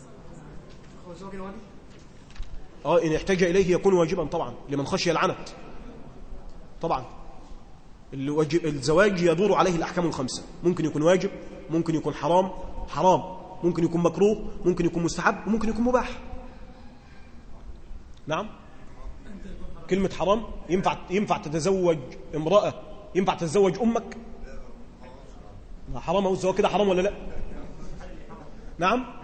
آه إن احتاج إليه يكون واجبا طبعا لمن خشي العنت. طبعا. الزواج يدور عليه الأحكام الخمسة. ممكن يكون واجب ممكن يكون حرام حرام. ممكن يكون مكروه ممكن يكون مستحب وممكن يكون مباح. نعم؟ كلمة حرام ينفع ينفع تتزوج امرأة ينفع تتزوج أمك؟ حرام. أو كده حرام ولا لا؟ نعم؟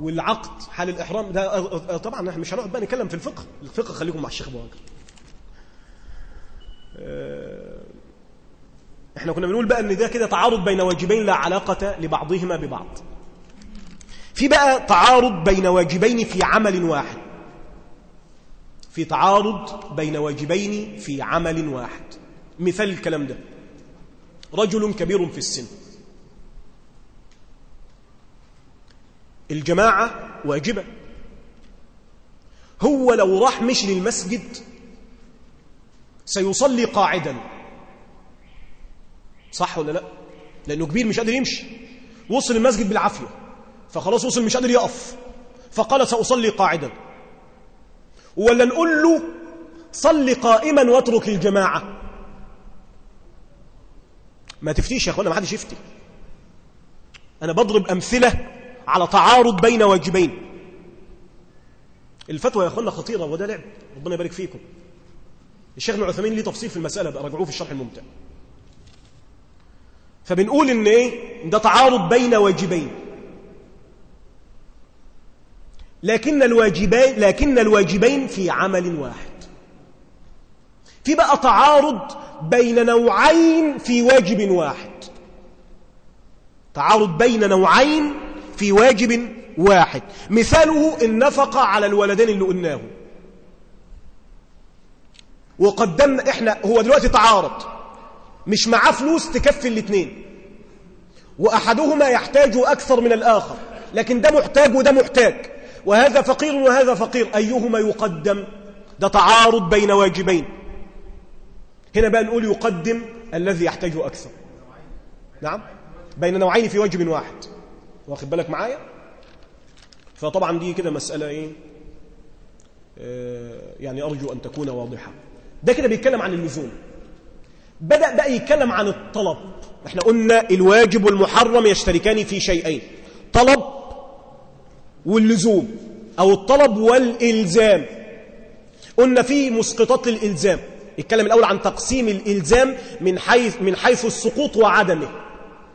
والعقد حال الإحرام ده طبعا إحنا مش هنقعد بقى نتكلم في الفقه. الفقه خليكم مع الشيخ أبو بكر. آه، إحنا كنا بنقول بقى إن ده كده تعارض بين واجبين لا علاقة لبعضهما ببعض. في بقى تعارض بين واجبين في عمل واحد. في تعارض بين واجبين في عمل واحد. مثال الكلام ده. رجل كبير في السن. الجماعة واجبة. هو لو راح مش للمسجد سيصلي قاعدا. صح ولا لا؟ لأنه كبير مش قادر يمشي. وصل المسجد بالعافية. فخلاص وصل مش قادر يقف. فقال سأصلي قاعدا. ولا نقول له صل قائما واترك الجماعة. ما تفتيش يا أخوانا ما حدش يفتي. أنا بضرب أمثلة على تعارض بين واجبين. الفتوى يا أخوانا خطيرة وده لعب. ربنا يبارك فيكم. الشيخ ابن ليه تفصيل في المسألة بقى راجعوه في الشرح الممتع. فبنقول إن إيه؟ ده تعارض بين واجبين. لكن الواجبين لكن الواجبين في عمل واحد. في بقى تعارض بين نوعين في واجب واحد. تعارض بين نوعين في واجب واحد. مثاله النفقة على الولدين اللي قلناه. وقدمنا إحنا هو دلوقتي تعارض. مش معاه فلوس تكفي الاثنين وأحدهما يحتاج أكثر من الآخر. لكن ده محتاج وده محتاج. وهذا فقير وهذا فقير. أيهما يقدم؟ ده تعارض بين واجبين. هنا بقى نقول يقدم الذي يحتاج أكثر. نعم؟ بين نوعين في واجب واحد. واخد بالك معايا؟ فطبعا دي كده مسألة إيه؟ آه يعني أرجو أن تكون واضحة. ده كده بيتكلم عن اللزوم. بدأ بقى يتكلم عن الطلب. إحنا قلنا الواجب والمحرم يشتركان في شيئين. طلب واللزوم أو الطلب والإلزام. قلنا في مسقطات للإلزام. يتكلم الأول عن تقسيم الإلزام من حيث, من حيث السقوط وعدمه.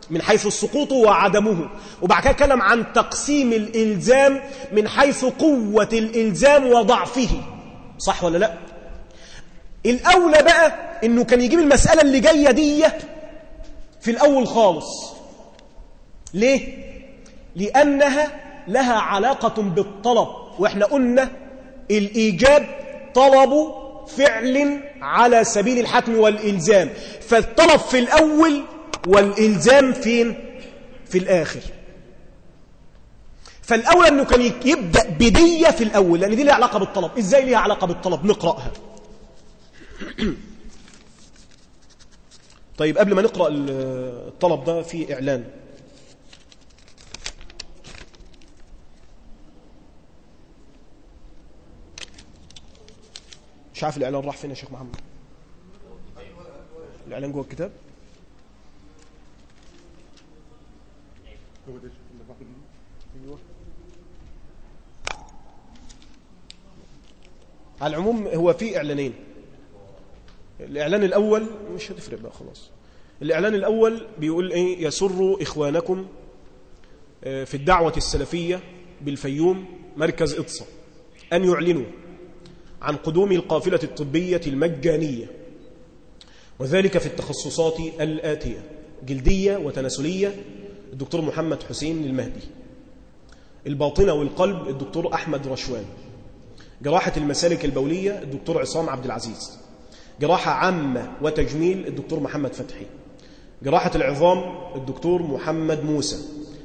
من حيث السقوط وعدمه. وبعد كده اتكلم عن تقسيم الإلزام من حيث قوة الإلزام وضعفه. صح ولا لا؟ الأولى بقى إنه كان يجيب المسألة اللي جاية دي في الأول خالص. ليه؟ لأنها لها علاقة بالطلب. وإحنا قلنا الإيجاب طلب فعل على سبيل الحتم والإلزام. فالطلب في الأول والإلزام فين؟ في الآخر. فالأول أنه كان يبدأ بدية في الأول لأن دي لها علاقة بالطلب. إزاي لها علاقة بالطلب؟ نقرأها. طيب قبل ما نقرأ الطلب ده في إعلان. مش عارف الإعلان راح فين يا شيخ محمد. الإعلان جوه الكتاب؟ على العموم هو في إعلانين. الإعلان الأول مش هتفرق بقى خلاص. الإعلان الأول بيقول إيه؟ يسر إخوانكم في الدعوة السلفية بالفيوم مركز إطسا أن يعلنوا عن قدوم القافلة الطبية المجانية وذلك في التخصصات الآتية جلدية وتناسلية الدكتور محمد حسين المهدي. الباطنة والقلب الدكتور أحمد رشوان. جراحة المسالك البولية الدكتور عصام عبد العزيز. جراحة عامة وتجميل الدكتور محمد فتحي. جراحة العظام الدكتور محمد موسى.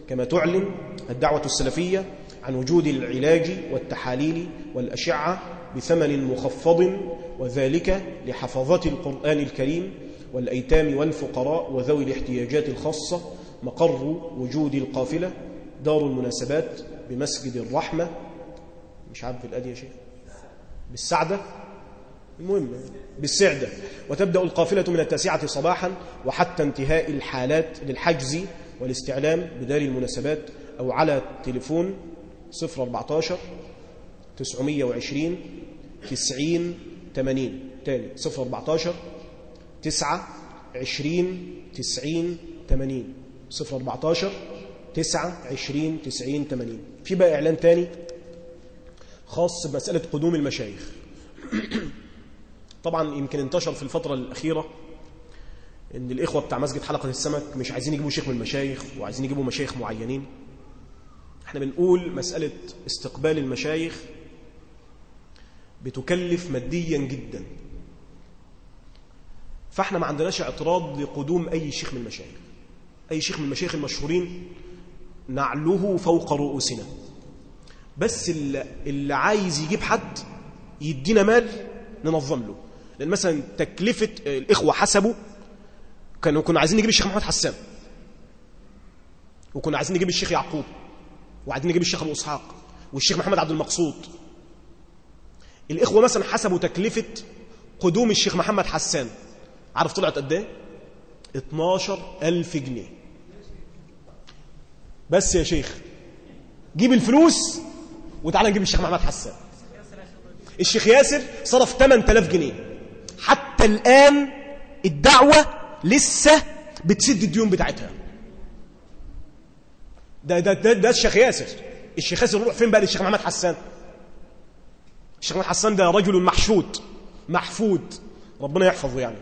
كما تعلن الدعوة السلفية عن وجود العلاج والتحاليل والأشعة بثمن مخفض وذلك لحفظة القرآن الكريم والأيتام والفقراء وذوي الاحتياجات الخاصة مقر وجود القافلة دار المناسبات بمسجد الرحمة. مش عارف الأدي يا شيخ. بالسعدة؟ المهم بالسعدة. وتبدأ القافلة من التاسعة صباحا وحتى انتهاء الحالات للحجز والاستعلام بدار المناسبات أو على تليفون 014 920 90 80 تاني 014 9 20 90 80 014 9 20 90 80 في بقى إعلان تاني خاص بمسألة قدوم المشايخ. طبعا يمكن انتشر في الفترة الأخيرة إن الإخوة بتاع مسجد حلقة السمك مش عايزين يجيبوا شيخ من المشايخ وعايزين يجيبوا مشايخ معينين. إحنا بنقول مسألة استقبال المشايخ بتكلف ماديا جدا. فإحنا ما عندناش اعتراض لقدوم أي شيخ من المشايخ. أي شيخ من المشايخ المشهورين نعله فوق رؤوسنا. بس اللي, عايز يجيب حد يدينا مال ننظم له. لأن مثلا تكلفة الإخوة حسبوا كانوا كنا عايزين نجيب الشيخ محمد حسان. وكنا عايزين نجيب الشيخ يعقوب. وعايزين نجيب الشيخ أبو إسحاق. والشيخ محمد عبد المقصود. الإخوة مثلا حسبوا تكلفة قدوم الشيخ محمد حسان. عارف طلعت قد إيه؟ 12 ألف جنيه. بس يا شيخ جيب الفلوس وتعالى نجيب الشيخ محمد حسان الشيخ ياسر صرف 8000 جنيه. حتى الآن الدعوة لسه بتسد الديون بتاعتها. ده ده ده, ده الشيخ ياسر. الشيخ ياسر يروح فين بقى للشيخ محمد حسان الشيخ محمد حسان ده رجل محشود محفود ربنا يحفظه يعني.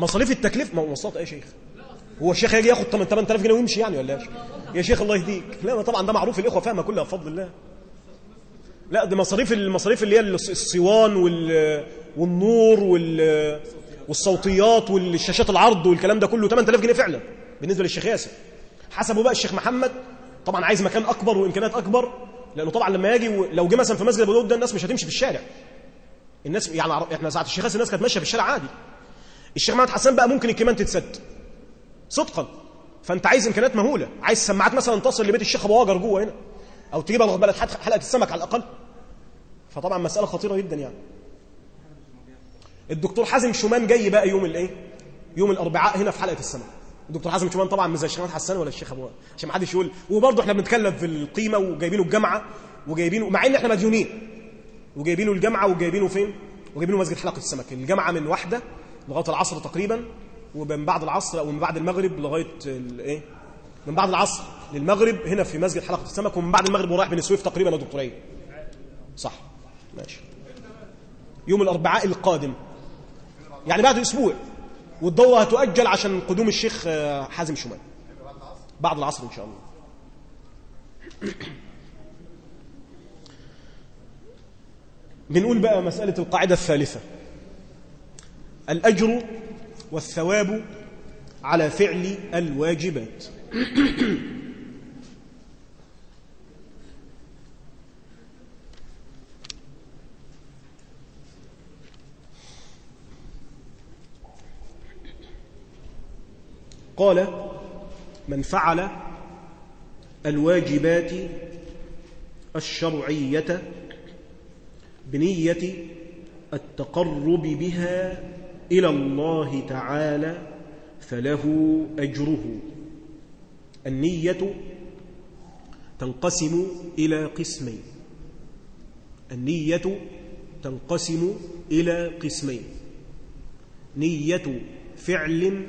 مصاريف التكليف ما مواصلات إيه يا شيخ. هو الشيخ يجي ياخد 8000 جنيه ويمشي يعني ولا إيش؟ يا شيخ الله يهديك. لا طبعا ده معروف الإخوة فاهمة كلها بفضل الله. لا دي مصاريف المصاريف اللي هي الصوان وال والنور وال والصوتيات والشاشات العرض والكلام ده كله 8000 جنيه فعلا بالنسبة للشيخ ياسر. حسبوا بقى الشيخ محمد طبعا عايز مكان أكبر وإمكانيات أكبر لأنه طبعا لما يجي لو جه مثلا في مسجد أبو ده الناس مش هتمشي في الشارع. الناس يعني إحنا ساعه الشيخ ياسر الناس كانت ماشية في الشارع عادي. الشيخ محمد حسان بقى ممكن الكمان تتسد. صدقا. فأنت عايز إمكانيات مهولة. عايز سماعات مثلا تصل لبيت الشيخ أبو واجر جوه هنا. أو تجيبها بلد حلقة السمك على الأقل. فطبعا مسألة خطيرة جدا يعني. الدكتور حازم شومان جاي بقى يوم الإيه؟ يوم الأربعاء هنا في حلقة السمك. الدكتور حازم شومان طبعا مش زي الشيخ حسان ولا الشيخ أبو عشان ما حدش يقول وبرضه إحنا بنتكلم في القيمة وجايبينه الجامعة وجايبينه مع إن إحنا مديونين. وجايبينه الجامعة وجايبينه فين؟ وجايبينه مسجد حلقة السمك. الجامعة من واحدة لغاية العصر تقريبا ومن بعد العصر أو من بعد المغرب لغاية الايه من بعد العصر للمغرب هنا في مسجد حلقة السمك ومن بعد المغرب ورايح بن سويف تقريبا يا دكتوريه صح. ماشي. يوم الأربعاء القادم. يعني بعد أسبوع. والدورة هتؤجل عشان قدوم الشيخ حازم شمال. بعد العصر إن شاء الله. بنقول بقى مسألة القاعدة الثالثة. الأجر والثواب على فعل الواجبات. قال من فعل الواجبات الشرعية بنية التقرب بها إلى الله تعالى فله أجره. النية تنقسم إلى قسمين. النية تنقسم إلى قسمين. نية فعل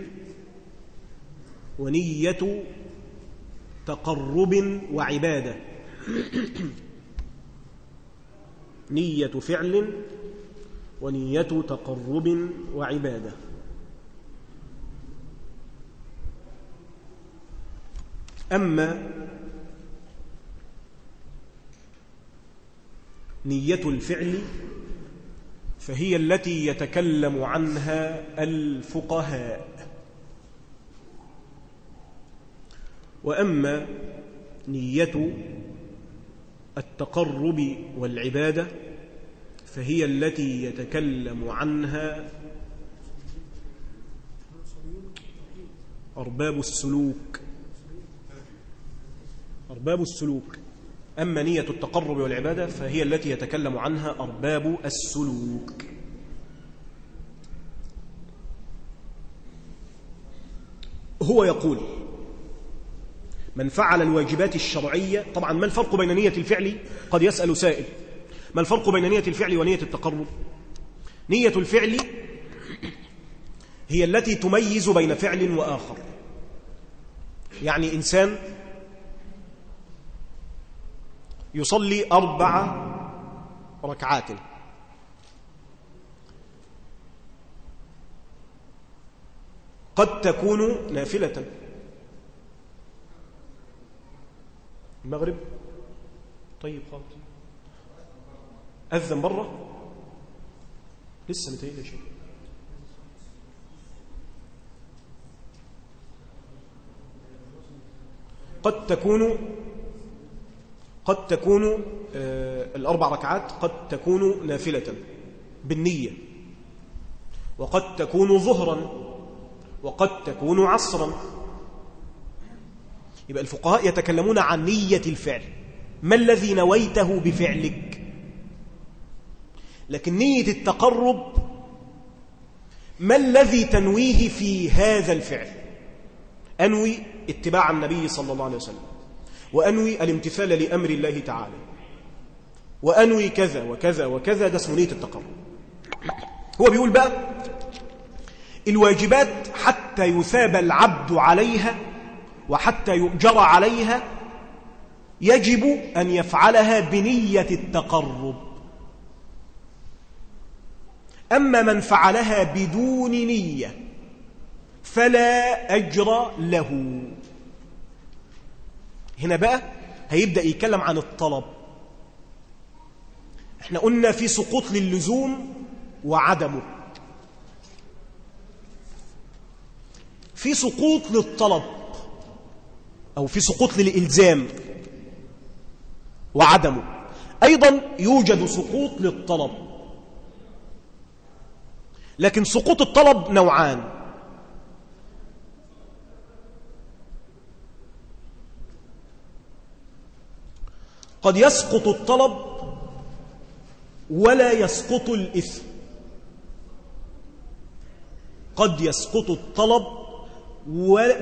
ونية تقرب وعبادة. نية فعل ونية تقرب وعبادة. أما نية الفعل فهي التي يتكلم عنها الفقهاء. وأما نية التقرب والعبادة فهي التي يتكلم عنها أرباب السلوك. أرباب السلوك. أما نية التقرب والعبادة فهي التي يتكلم عنها أرباب السلوك. هو يقول من فعل الواجبات الشرعية طبعا ما الفرق بين نية الفعل؟ قد يسأل سائل. ما الفرق بين نية الفعل ونية التقرب؟ نية الفعل هي التي تميز بين فعل وآخر. يعني إنسان يصلي أربع ركعات. قد تكون نافلة. المغرب؟ طيب خالص أذن برا لسه متهيألي شيء قد تكون قد تكون آه الأربع ركعات قد تكون نافلة بالنية وقد تكون ظهرا وقد تكون عصرا. يبقى الفقهاء يتكلمون عن نية الفعل. ما الذي نويته بفعلك؟ لكن نية التقرب ما الذي تنويه في هذا الفعل؟ أنوي اتباع النبي صلى الله عليه وسلم وأنوي الامتثال لأمر الله تعالى وأنوي كذا وكذا وكذا ده اسمه نية التقرب. هو بيقول بقى الواجبات حتى يثاب العبد عليها وحتى يؤجر عليها يجب أن يفعلها بنية التقرب. أما من فعلها بدون نية فلا أجر له. هنا بقى هيبدأ يتكلم عن الطلب. إحنا قلنا في سقوط للزوم وعدمه. في سقوط للطلب أو في سقوط للإلزام وعدمه. أيضا يوجد سقوط للطلب. لكن سقوط الطلب نوعان. قد يسقط الطلب ولا يسقط الإثم. قد يسقط الطلب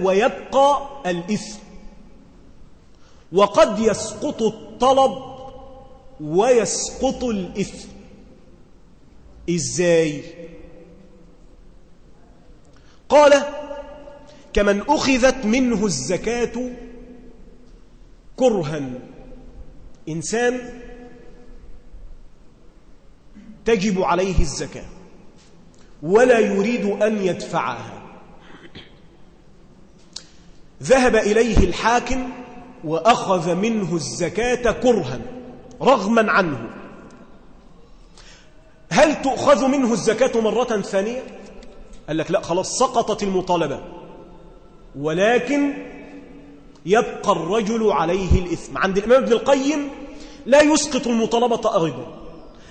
ويبقى الإثم. وقد يسقط الطلب ويسقط الإثم. إزاي؟ قال كمن أخذت منه الزكاة كرها. إنسان تجب عليه الزكاة ولا يريد أن يدفعها. ذهب إليه الحاكم وأخذ منه الزكاة كرها رغما عنه. هل تؤخذ منه الزكاة مرة ثانية؟ قال لك لا خلاص سقطت المطالبة. ولكن يبقى الرجل عليه الإثم. عند الإمام ابن القيم لا يسقط المطالبة أيضا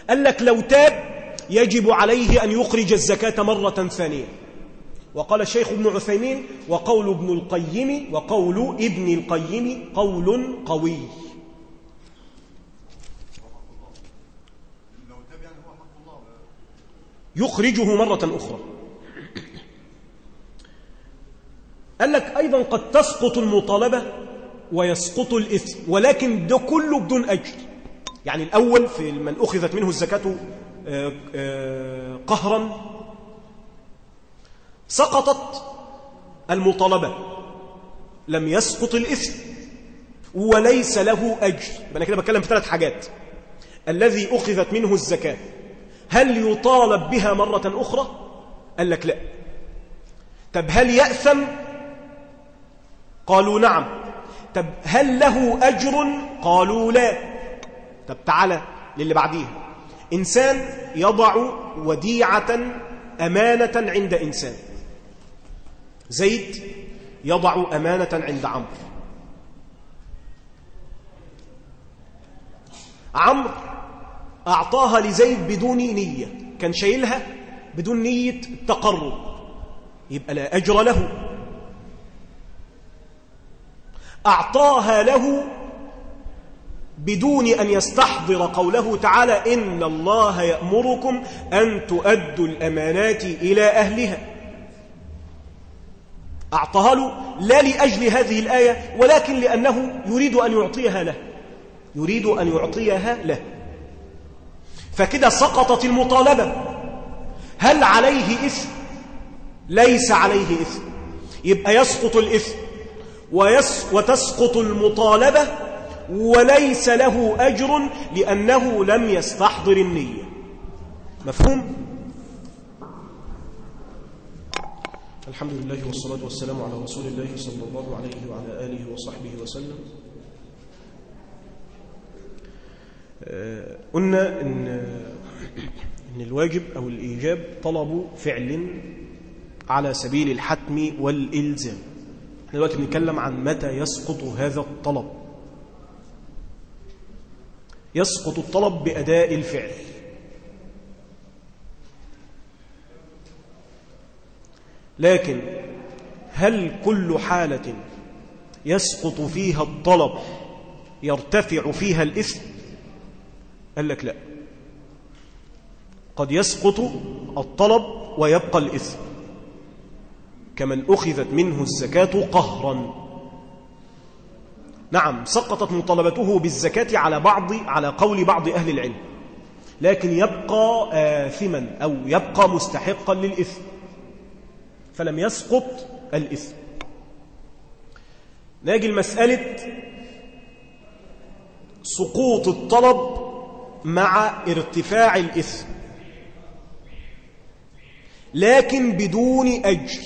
قال لك لو تاب يجب عليه أن يخرج الزكاة مرة ثانية. وقال الشيخ ابن عثيمين وقول ابن القيم وقول ابن القيم قول قوي. يخرجه مرة أخرى. قال لك أيضا قد تسقط المطالبة ويسقط الإثم ولكن ده كله بدون أجر. يعني الأول في من أخذت منه الزكاة آه، آه، قهرا سقطت المطالبة لم يسقط الإثم وليس له أجر. أنا كده بتكلم في ثلاث حاجات. الذي أخذت منه الزكاة هل يطالب بها مرة أخرى؟ قال لك لا. طب هل يأثم؟ قالوا نعم. طب هل له أجر؟ قالوا لا. طب تعالى للي بعديها إنسان يضع وديعة أمانة عند إنسان. زيد يضع أمانة عند عمرو. عمرو أعطاها لزيد بدون نية. كان شايلها بدون نية التقرب يبقى لا أجر له. أعطاها له بدون أن يستحضر قوله تعالى إن الله يأمركم أن تؤدوا الأمانات إلى أهلها. أعطاها له لا لأجل هذه الآية ولكن لأنه يريد أن يعطيها له يريد أن يعطيها له. فكده سقطت المطالبة. هل عليه إثم؟ ليس عليه إثم. يبقى يسقط الإثم. ويس وتسقط المطالبة وليس له أجر لأنه لم يستحضر النية. مفهوم؟ الحمد لله والصلاة والسلام على رسول الله صلى الله عليه وعلى آله وصحبه وسلم. آه، قلنا إن, إن الواجب أو الإيجاب طلب فعل على سبيل الحتم والإلزام. دلوقتي بنتكلم عن متى يسقط هذا الطلب. يسقط الطلب بأداء الفعل. لكن هل كل حالة يسقط فيها الطلب يرتفع فيها الإثم؟ قال لك لا. قد يسقط الطلب ويبقى الإثم. كمن أخذت منه الزكاة قهرا. نعم سقطت مطالبته بالزكاة على بعض على قول بعض أهل العلم. لكن يبقى آثما أو يبقى مستحقا للإثم. فلم يسقط الإثم. ناجي المسألة سقوط الطلب مع ارتفاع الإثم. لكن بدون أجر.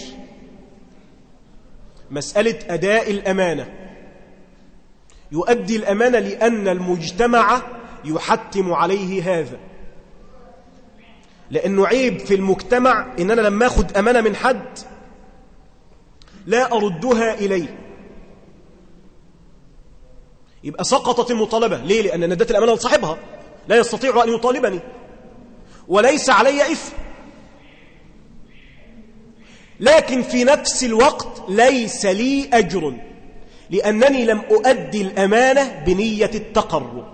مسألة أداء الأمانة. يؤدي الأمانة لأن المجتمع يحتم عليه هذا. لأنه عيب في المجتمع إن أنا لما أخذ أمانة من حد لا أردها إليه. يبقى سقطت المطالبة. ليه؟ لأن ندت الأمانة لصاحبها. لا يستطيع أن يطالبني. وليس علي إثم لكن في نفس الوقت ليس لي أجر لأنني لم أؤدي الأمانة بنية التقرب.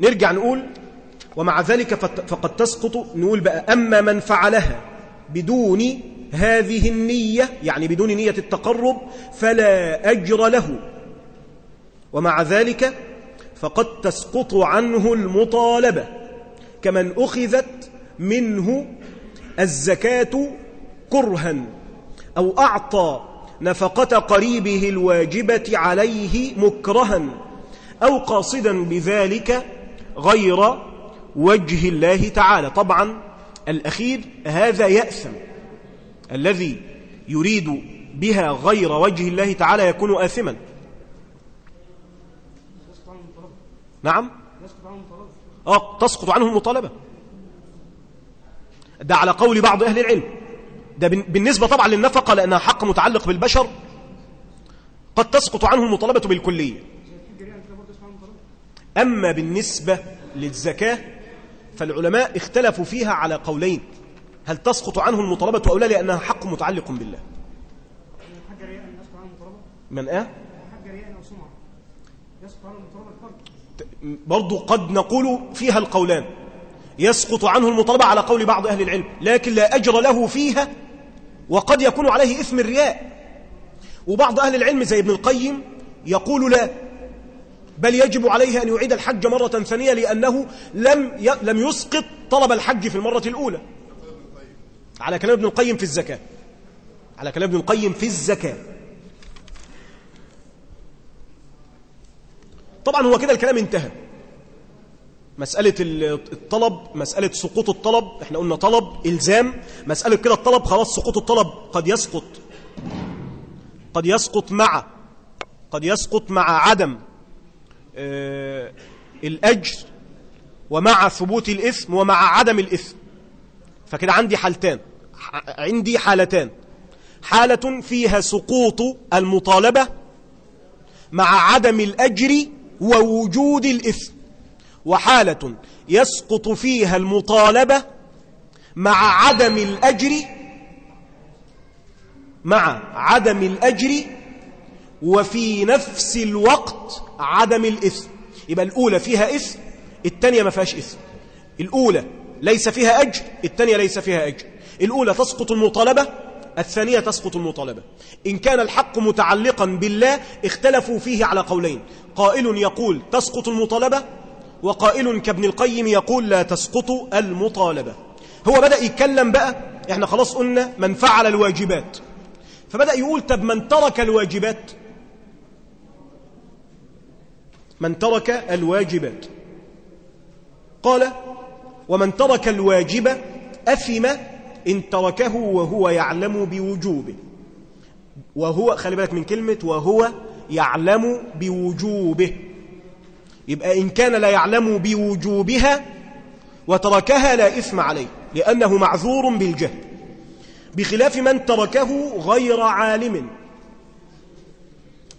نرجع نقول ومع ذلك فقد تسقط نقول بقى أما من فعلها بدون هذه النية يعني بدون نية التقرب فلا أجر له. ومع ذلك فقد تسقط عنه المطالبة كمن أخذت منه الزكاة كرها أو أعطى نفقة قريبه الواجبة عليه مكرها أو قاصدا بذلك غير وجه الله تعالى. طبعا الأخير هذا يأثم. الذي يريد بها غير وجه الله تعالى يكون آثما. نعم؟ آه تسقط عنه المطالبة. ده على قول بعض أهل العلم. ده بالنسبة طبعا للنفقة لأنها حق متعلق بالبشر قد تسقط عنه المطالبة بالكلية. أما بالنسبة للزكاة فالعلماء اختلفوا فيها على قولين. هل تسقط عنه المطالبة أو لا؟ لأنها حق متعلق بالله. من آه؟ برضو قد نقول فيها القولان. يسقط عنه المطالبة على قول بعض أهل العلم لكن لا أجر له فيها وقد يكون عليه إثم الرياء. وبعض أهل العلم زي ابن القيم يقول لا بل يجب عليه أن يعيد الحج مرة ثانية لأنه لم لم يسقط طلب الحج في المرة الأولى. على كلام ابن القيم في الزكاة. على كلام ابن القيم في الزكاة. طبعا هو كده الكلام انتهى. مسألة الطلب مسألة سقوط الطلب إحنا قلنا طلب إلزام مسألة كده الطلب خلاص سقوط الطلب قد يسقط قد يسقط مع قد يسقط مع عدم آه الأجر ومع ثبوت الإثم ومع عدم الإثم. فكده عندي حالتان عندي حالتان. حالة فيها سقوط المطالبة مع عدم الأجر ووجود الإثم. وحالة يسقط فيها المطالبة مع عدم الأجر مع عدم الأجر وفي نفس الوقت عدم الإثم. يبقى الأولى فيها إثم الثانية ما فيهاش إثم. الأولى ليس فيها أجر الثانية ليس فيها أجر. الأولى تسقط المطالبة الثانية تسقط المطالبة. إن كان الحق متعلقا بالله اختلفوا فيه على قولين. قائل يقول تسقط المطالبة وقائل كابن القيم يقول لا تسقط المطالبة. هو بدأ يتكلم بقى إحنا خلاص قلنا من فعل الواجبات. فبدأ يقول طب من ترك الواجبات؟ من ترك الواجبات. قال ومن ترك الواجب أثم إن تركه وهو يعلم بوجوبه. وهو خلي بالك من كلمة وهو يعلم بوجوبه. يبقى إن كان لا يعلم بوجوبها وتركها لا إثم عليه لأنه معذور بالجهل بخلاف من تركه غير عالم.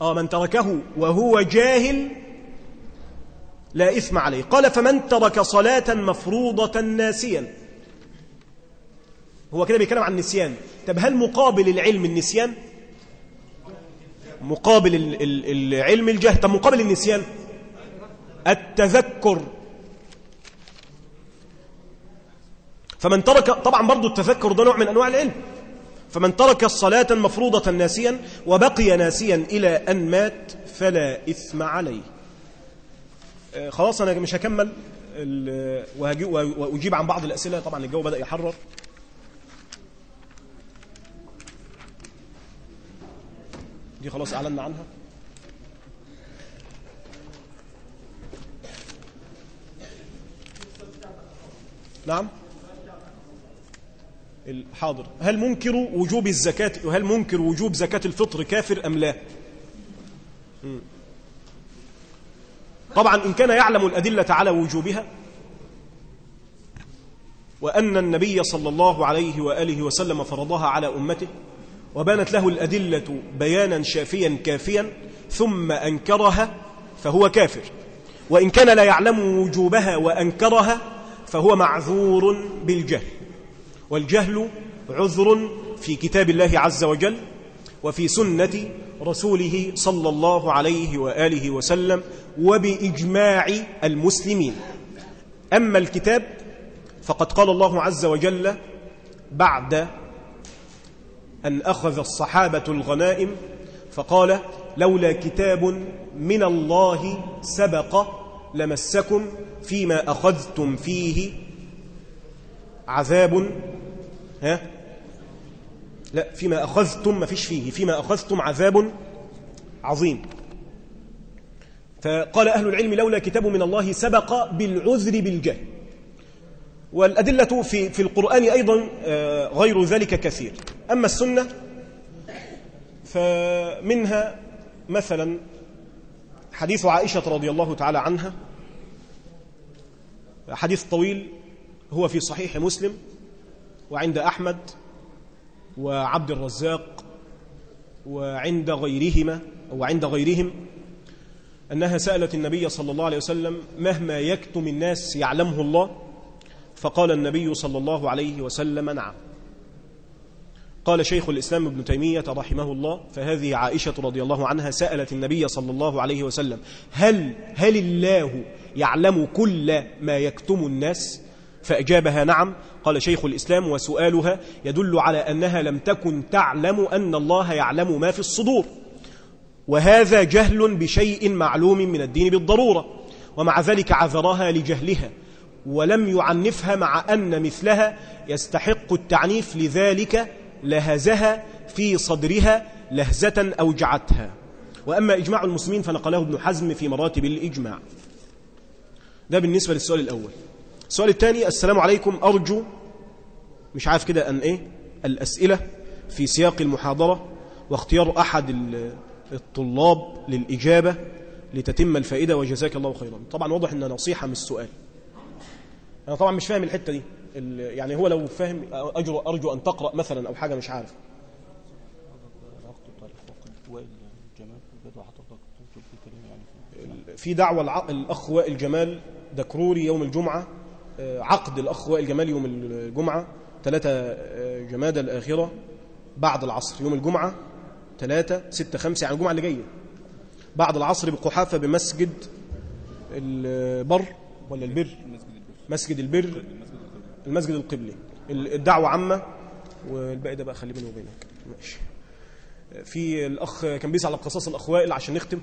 آه من تركه وهو جاهل لا إثم عليه. قال فمن ترك صلاة مفروضة ناسيا. هو كده بيتكلم عن النسيان. طب هل مقابل العلم النسيان؟ مقابل العلم الجهل. طب مقابل النسيان؟ التذكر. فمن ترك طبعا برضو التذكر ده نوع من أنواع العلم. فمن ترك الصلاة مفروضة ناسيا وبقي ناسيا إلى أن مات فلا إثم عليه. آه، خلاص أنا مش هكمل وأجيب عن بعض الأسئلة. طبعا الجو بدأ يحرر. دي خلاص أعلنا عنها. نعم. الحاضر هل منكر وجوب الزكاة هل منكر وجوب زكاة الفطر كافر أم لا. طبعا إن كان يعلم الأدلة على وجوبها وأن النبي صلى الله عليه وآله وسلم فرضها على أمته وبانت له الأدلة بيانا شافيا كافيا ثم أنكرها فهو كافر. وإن كان لا يعلم وجوبها وأنكرها فهو معذور بالجهل والجهل عذر في كتاب الله عز وجل وفي سنة رسوله صلى الله عليه وآله وسلم وبإجماع المسلمين. أما الكتاب فقد قال الله عز وجل بعد أن أخذ الصحابة الغنائم فقال لولا كتاب من الله سبق لمسكم فيما أخذتم فيه عذاب ها؟ لا فيما أخذتم ما فيش فيه فيما أخذتم عذاب عظيم. فقال أهل العلم لولا كتاب من الله سبق بالعذر بالجهل. والأدلة في, في القرآن أيضا آه، غير ذلك كثير. أما السنة فمنها مثلا حديث عائشة رضي الله تعالى عنها حديث طويل هو في صحيح مسلم وعند أحمد وعبد الرزاق وعند غيرهما أو عند غيرهم أنها سألت النبي صلى الله عليه وسلم مهما يكتم الناس يعلمه الله؟ فقال النبي صلى الله عليه وسلم نعم. قال شيخ الإسلام ابن تيمية رحمه الله فهذه عائشة رضي الله عنها سألت النبي صلى الله عليه وسلم هل, هل الله يعلم كل ما يكتم الناس؟ فأجابها نعم. قال شيخ الإسلام وسؤالها يدل على أنها لم تكن تعلم أن الله يعلم ما في الصدور. وهذا جهل بشيء معلوم من الدين بالضرورة ومع ذلك عذرها لجهلها ولم يعنفها مع أن مثلها يستحق التعنيف. لذلك لهزها في صدرها لهزة أوجعتها. وأما إجماع المسلمين فنقله ابن حزم في مراتب الإجماع. ده بالنسبة للسؤال الأول. السؤال الثاني السلام عليكم. أرجو مش عارف كده أن إيه؟ الأسئلة في سياق المحاضرة واختيار أحد ال- الطلاب للإجابة لتتم الفائدة وجزاك الله خيرا. طبعا واضح أن نصيحة من السؤال أنا طبعا مش فاهم الحتة دي. يعني هو لو فاهم أرجو, أرجو أن تقرأ مثلا أو حاجة مش عارف. في دعوة الأخ وائل جمال دكروري يوم الجمعة آه، عقد الأخ وائل جمال يوم الجمعة ثلاثة جمادى الآخرة بعد العصر يوم الجمعة ثلاثة ستة خمسة يعني الجمعة اللي جاية. بعد العصر بقحافة بمسجد البر ولا البر؟ مسجد البر المسجد القبلي. الدعوة عامة والباقي ده بقى خليه بيني وبينك. ماشي. في الأخ كان بيسأل على قصص الأخ وائل عشان نختم.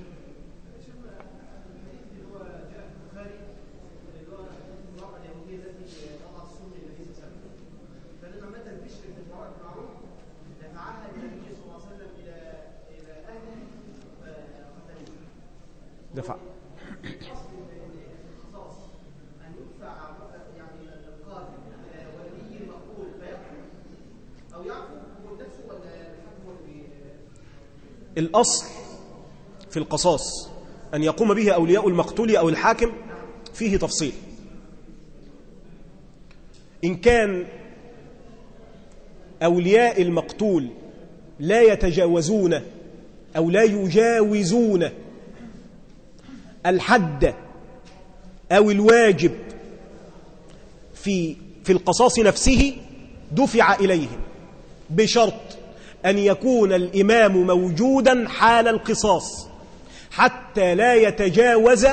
دفع. الأصل في القصاص أن يقوم به أولياء المقتول أو الحاكم فيه تفصيل. إن كان أولياء المقتول لا يتجاوزون أو لا يجاوزون الحد أو الواجب في في القصاص نفسه دفع إليهم بشرط أن يكون الإمام موجودا حال القصاص حتى لا يتجاوز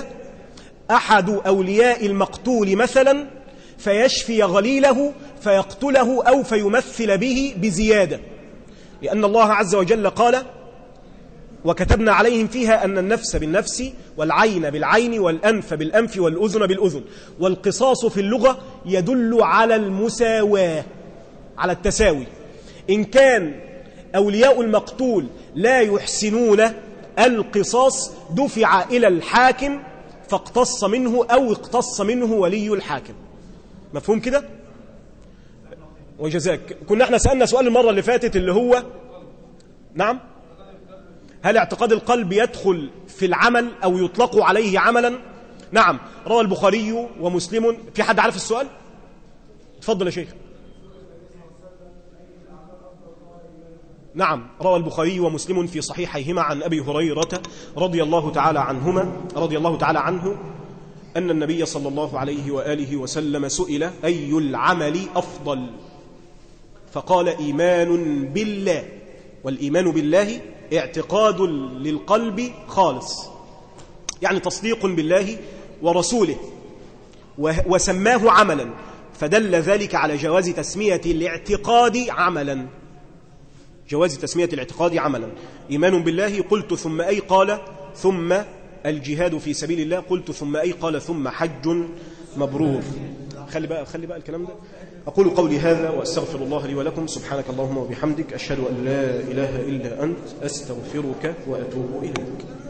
أحد أولياء المقتول مثلا فيشفي غليله فيقتله أو فيمثل به بزيادة. لأن الله عز وجل قال وكتبنا عليهم فيها أن النفس بالنفس والعين بالعين والأنف بالأنف والأذن بالأذن. والقصاص في اللغة يدل على المساواة على التساوي. إن كان أولياء المقتول لا يحسنون القصاص دفع إلى الحاكم فاقتص منه أو اقتص منه ولي الحاكم. مفهوم كده؟ وجزاك. كنا إحنا سألنا سؤال المرة اللي فاتت اللي هو نعم؟ هل اعتقاد القلب يدخل في العمل أو يطلق عليه عملا؟ نعم روى البخاري ومسلم. في حد عارف السؤال؟ تفضل يا شيخ. نعم روى البخاري ومسلم في صحيحيهما عن أبي هريرة رضي الله تعالى عنهما رضي الله تعالى عنه أن النبي صلى الله عليه وآله وسلم سئل أي العمل أفضل؟ فقال إيمان بالله. والإيمان بالله اعتقاد للقلب خالص. يعني تصديق بالله ورسوله. وسماه عملا. فدل ذلك على جواز تسمية الاعتقاد عملا. جواز تسمية الاعتقاد عملا. إيمان بالله قلت ثم أي قال ثم الجهاد في سبيل الله قلت ثم أي قال ثم حج مبرور. خلي بقى خلي بقى الكلام ده. أقول قولي هذا وأستغفر الله لي ولكم. سبحانك اللهم وبحمدك أشهد أن لا إله إلا أنت أستغفرك وأتوب إليك.